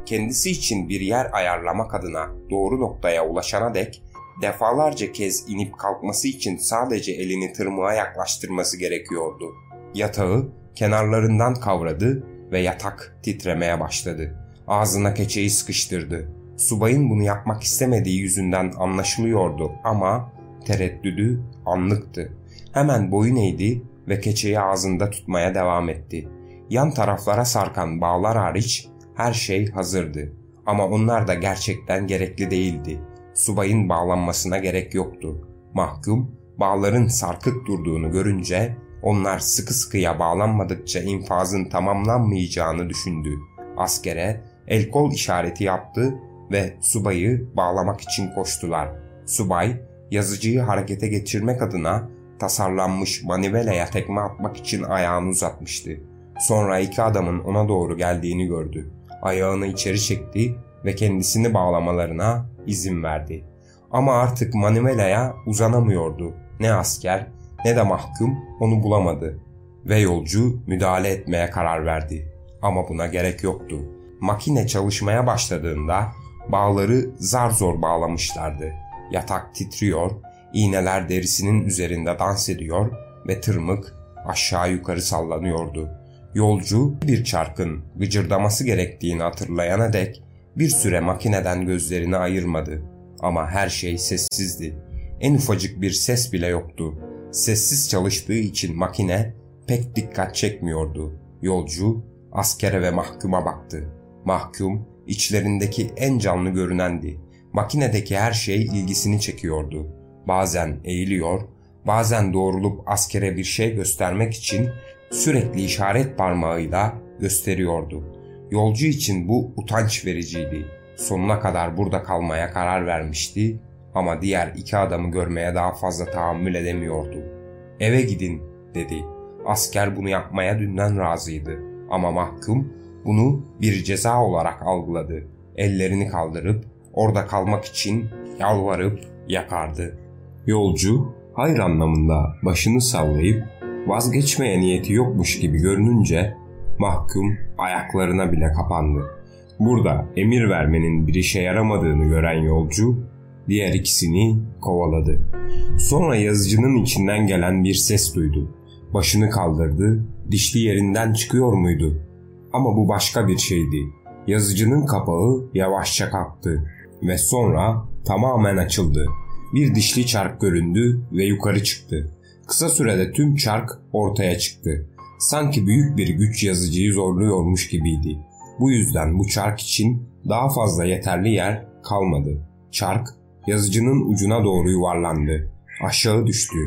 Kendisi için bir yer ayarlamak adına doğru noktaya ulaşana dek defalarca kez inip kalkması için sadece elini tırmığa yaklaştırması gerekiyordu. Yatağı kenarlarından kavradı ve yatak titremeye başladı. Ağzına keçeyi sıkıştırdı. Subayın bunu yapmak istemediği yüzünden anlaşılıyordu ama tereddüdü anlıktı. Hemen boyun eğdi ve keçeyi ağzında tutmaya devam etti. Yan taraflara sarkan bağlar hariç her şey hazırdı. Ama onlar da gerçekten gerekli değildi. Subayın bağlanmasına gerek yoktu. Mahkum bağların sarkık durduğunu görünce onlar sıkı sıkıya bağlanmadıkça infazın tamamlanmayacağını düşündü. Askere el kol işareti yaptı ve subayı bağlamak için koştular. Subay yazıcıyı harekete geçirmek adına tasarlanmış manivelaya tekme atmak için ayağını uzatmıştı. Sonra iki adamın ona doğru geldiğini gördü. Ayağını içeri çekti ve kendisini bağlamalarına izin verdi. Ama artık manivelaya uzanamıyordu. Ne asker ne de mahkum onu bulamadı ve yolcu müdahale etmeye karar verdi. Ama buna gerek yoktu. Makine çalışmaya başladığında bağları zar zor bağlamışlardı. Yatak titriyor, iğneler derisinin üzerinde dans ediyor ve tırmık aşağı yukarı sallanıyordu. Yolcu bir çarkın gıcırdaması gerektiğini hatırlayana dek bir süre makineden gözlerini ayırmadı. Ama her şey sessizdi. En ufacık bir ses bile yoktu. Sessiz çalıştığı için makine pek dikkat çekmiyordu. Yolcu askere ve mahkuma baktı. Mahkum içlerindeki en canlı görünendi. Makinedeki her şey ilgisini çekiyordu. Bazen eğiliyor, bazen doğrulup askere bir şey göstermek için sürekli işaret parmağıyla gösteriyordu. Yolcu için bu utanç vericiydi. Sonuna kadar burada kalmaya karar vermişti ama diğer iki adamı görmeye daha fazla tahammül edemiyordu. Eve gidin dedi. Asker bunu yapmaya dünden razıydı ama mahkum bunu bir ceza olarak algıladı. Ellerini kaldırıp orada kalmak için yalvarıp yakardı. Yolcu hayır anlamında başını sallayıp vazgeçmeye niyeti yokmuş gibi görününce mahkum ayaklarına bile kapandı. Burada emir vermenin bir işe yaramadığını gören yolcu diğer ikisini kovaladı. Sonra yazıcının içinden gelen bir ses duydu. Başını kaldırdı, dişli yerinden çıkıyor muydu? Ama bu başka bir şeydi. Yazıcının kapağı yavaşça kalktı ve sonra tamamen açıldı. Bir dişli çark göründü ve yukarı çıktı. Kısa sürede tüm çark ortaya çıktı. Sanki büyük bir güç yazıcıyı zorluyormuş gibiydi. Bu yüzden bu çark için daha fazla yeterli yer kalmadı. Çark yazıcının ucuna doğru yuvarlandı. Aşağı düştü.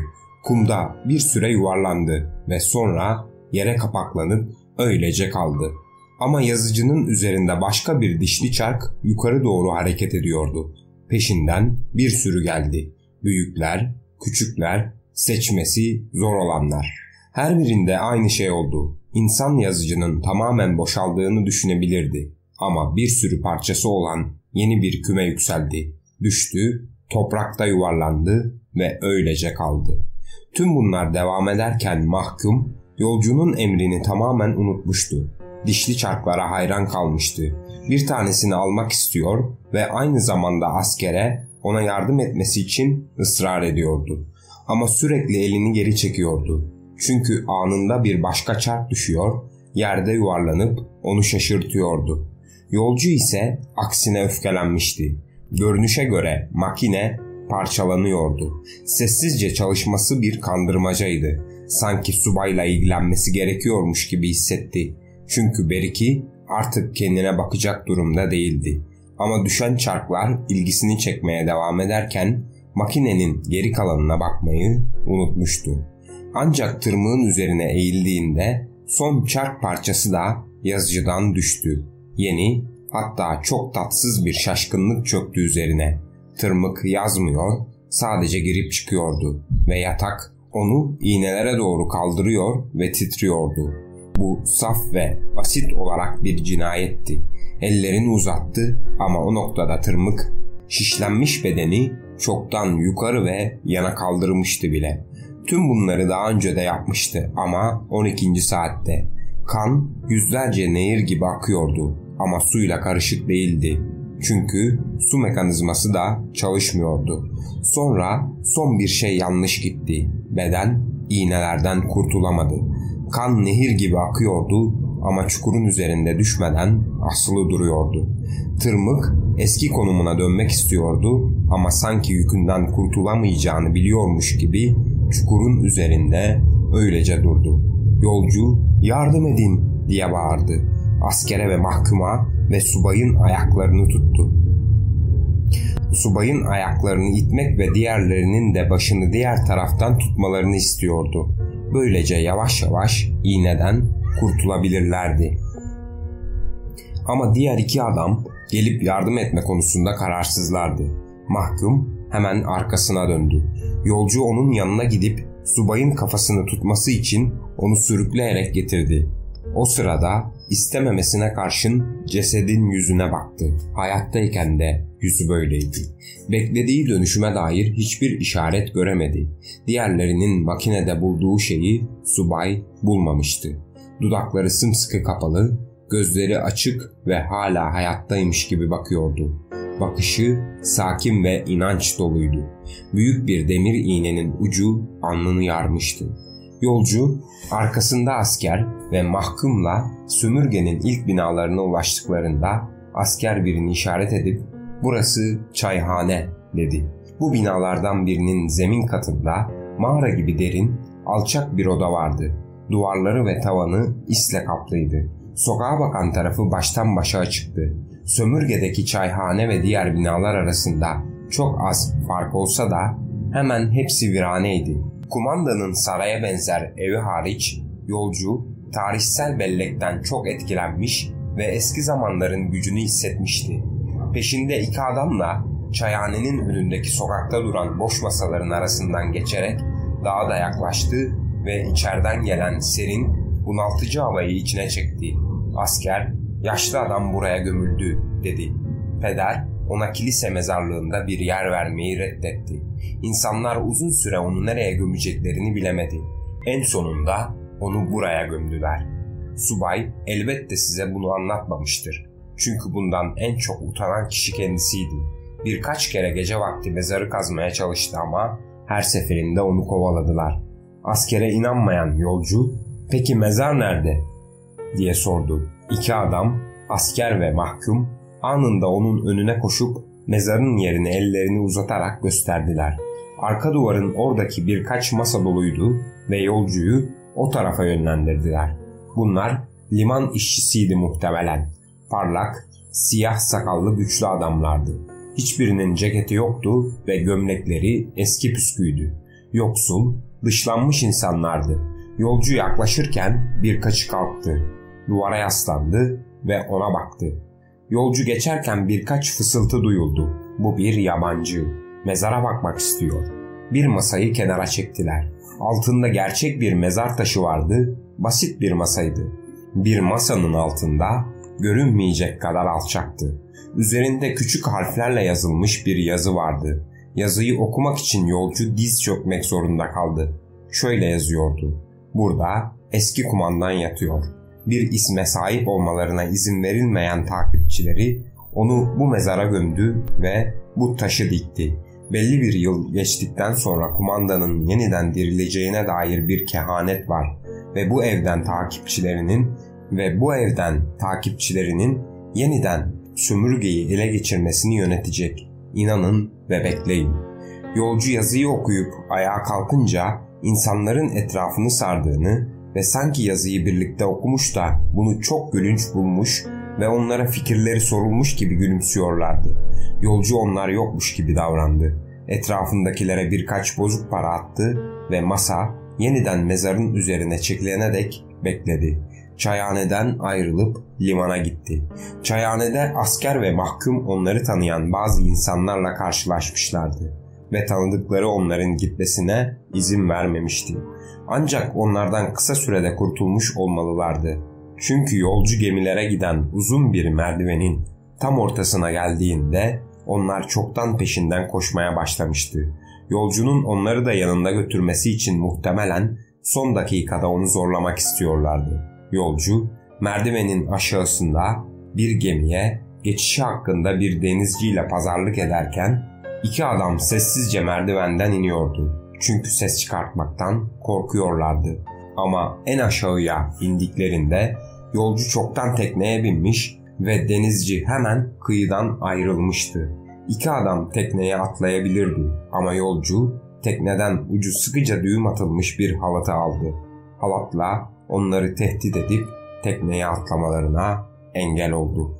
Kumda bir süre yuvarlandı ve sonra yere kapaklanıp öylece kaldı. Ama yazıcının üzerinde başka bir dişli çark yukarı doğru hareket ediyordu. Peşinden bir sürü geldi. Büyükler, küçükler, seçmesi zor olanlar. Her birinde aynı şey oldu. İnsan yazıcının tamamen boşaldığını düşünebilirdi. Ama bir sürü parçası olan yeni bir küme yükseldi. Düştü, toprakta yuvarlandı ve öylece kaldı. Tüm bunlar devam ederken mahkum yolcunun emrini tamamen unutmuştu. Dişli çarklara hayran kalmıştı. Bir tanesini almak istiyor ve aynı zamanda askere ona yardım etmesi için ısrar ediyordu. Ama sürekli elini geri çekiyordu. Çünkü anında bir başka çark düşüyor, yerde yuvarlanıp onu şaşırtıyordu. Yolcu ise aksine öfkelenmişti. Görünüşe göre makine parçalanıyordu. Sessizce çalışması bir kandırmacaydı. Sanki subayla ilgilenmesi gerekiyormuş gibi hissetti. Çünkü Beriki artık kendine bakacak durumda değildi. Ama düşen çarklar ilgisini çekmeye devam ederken makinenin geri kalanına bakmayı unutmuştu. Ancak tırmığın üzerine eğildiğinde son çark parçası da yazıcıdan düştü. Yeni hatta çok tatsız bir şaşkınlık çöktü üzerine. Tırmık yazmıyor, sadece girip çıkıyordu ve yatak onu iğnelere doğru kaldırıyor ve titriyordu. Bu saf ve basit olarak bir cinayetti. Ellerini uzattı ama o noktada tırmık şişlenmiş bedeni çoktan yukarı ve yana kaldırmıştı bile. Tüm bunları daha önce de yapmıştı ama 12. saatte. Kan yüzlerce nehir gibi akıyordu ama suyla karışık değildi. Çünkü su mekanizması da çalışmıyordu. Sonra son bir şey yanlış gitti. Beden iğnelerden kurtulamadı. Kan nehir gibi akıyordu ama çukurun üzerinde düşmeden asılı duruyordu. Tırmık eski konumuna dönmek istiyordu ama sanki yükünden kurtulamayacağını biliyormuş gibi çukurun üzerinde öylece durdu. Yolcu yardım edin diye bağırdı. Askere ve mahkuma ve subayın ayaklarını tuttu. Subayın ayaklarını itmek ve diğerlerinin de başını diğer taraftan tutmalarını istiyordu. Böylece yavaş yavaş iğneden kurtulabilirlerdi. Ama diğer iki adam gelip yardım etme konusunda kararsızlardı. Mahkum hemen arkasına döndü. Yolcu onun yanına gidip subayın kafasını tutması için onu sürükleyerek getirdi. O sırada istememesine karşın cesedin yüzüne baktı. Hayattayken de yüzü böyleydi. Beklediği dönüşüme dair hiçbir işaret göremedi. Diğerlerinin makinede bulduğu şeyi subay bulmamıştı. Dudakları sımsıkı kapalı, gözleri açık ve hala hayattaymış gibi bakıyordu. Bakışı sakin ve inanç doluydu. Büyük bir demir iğnenin ucu alnını yarmıştı. Yolcu arkasında asker ve mahkumla sömürgenin ilk binalarına ulaştıklarında asker birini işaret edip burası çayhane dedi. Bu binalardan birinin zemin katında mağara gibi derin, alçak bir oda vardı. Duvarları ve tavanı isle kaplıydı. Sokağa bakan tarafı baştan başa açıktı. Sömürgedeki çayhane ve diğer binalar arasında çok az fark olsa da hemen hepsi viraneydi. Kumandanın saraya benzer evi hariç yolcu tarihsel bellekten çok etkilenmiş ve eski zamanların gücünü hissetmişti. Peşinde iki adamla çayhanenin önündeki sokakta duran boş masaların arasından geçerek daha da yaklaştı ve içeriden gelen serin, bunaltıcı havayı içine çekti. Asker, yaşlı adam buraya gömüldü dedi. Peder ona kilise mezarlığında bir yer vermeyi reddetti. İnsanlar uzun süre onu nereye gömeceklerini bilemedi. En sonunda onu buraya gömdüler. Subay elbette size bunu anlatmamıştır. Çünkü bundan en çok utanan kişi kendisiydi. Birkaç kere gece vakti mezarı kazmaya çalıştı ama her seferinde onu kovaladılar. Askere inanmayan yolcu, peki mezar nerede? diye sordu. İki adam, asker ve mahkum anında onun önüne koşup mezarın yerine ellerini uzatarak gösterdiler. Arka duvarın oradaki birkaç masa doluydu ve yolcuyu o tarafa yönlendirdiler. Bunlar liman işçisiydi muhtemelen. Parlak, siyah sakallı güçlü adamlardı. Hiçbirinin ceketi yoktu ve gömlekleri eski püsküydü. Yoksul, dışlanmış insanlardı. Yolcu yaklaşırken birkaçı kalktı. Duvara yaslandı ve ona baktı. Yolcu geçerken birkaç fısıltı duyuldu. Bu bir yabancı. Mezara bakmak istiyor. Bir masayı kenara çektiler. Altında gerçek bir mezar taşı vardı. Basit bir masaydı. Bir masanın altında görünmeyecek kadar alçaktı. Üzerinde küçük harflerle yazılmış bir yazı vardı. Yazıyı okumak için yolcu diz çökmek zorunda kaldı. Şöyle yazıyordu. Burada eski kumandan yatıyor. Bir isme sahip olmalarına izin verilmeyen takipçileri onu bu mezara gömdü ve bu taşı dikti. Belli bir yıl geçtikten sonra kumandanın yeniden dirileceğine dair bir kehanet var ve bu evden takipçilerinin ve bu evden takipçilerinin yeniden sömürgeyi ele geçirmesini yönetecek. İnanın ve bekleyin. Yolcu yazıyı okuyup ayağa kalkınca insanların etrafını sardığını ve sanki yazıyı birlikte okumuş da bunu çok gülünç bulmuş ve onlara fikirleri sorulmuş gibi gülümsüyorlardı. Yolcu onlar yokmuş gibi davrandı. Etrafındakilere birkaç bozuk para attı ve masa yeniden mezarın üzerine çekilene dek bekledi. Çayhaneden ayrılıp limana gitti. Çayhanede asker ve mahkum onları tanıyan bazı insanlarla karşılaşmışlardı ve tanıdıkları onların gitmesine izin vermemişti. Ancak onlardan kısa sürede kurtulmuş olmalılardı. Çünkü yolcu gemilere giden uzun bir merdivenin tam ortasına geldiğinde onlar çoktan peşinden koşmaya başlamıştı. Yolcunun onları da yanında götürmesi için muhtemelen son dakikada onu zorlamak istiyorlardı. Yolcu merdivenin aşağısında bir gemiye geçişi hakkında bir denizciyle pazarlık ederken iki adam sessizce merdivenden iniyordu. Çünkü ses çıkartmaktan korkuyorlardı. Ama en aşağıya indiklerinde yolcu çoktan tekneye binmiş ve denizci hemen kıyıdan ayrılmıştı. İki adam tekneye atlayabilirdi ama yolcu tekneden ucu sıkıca düğüm atılmış bir halatı aldı. Halatla onları tehdit edip tekneye atlamalarına engel oldu.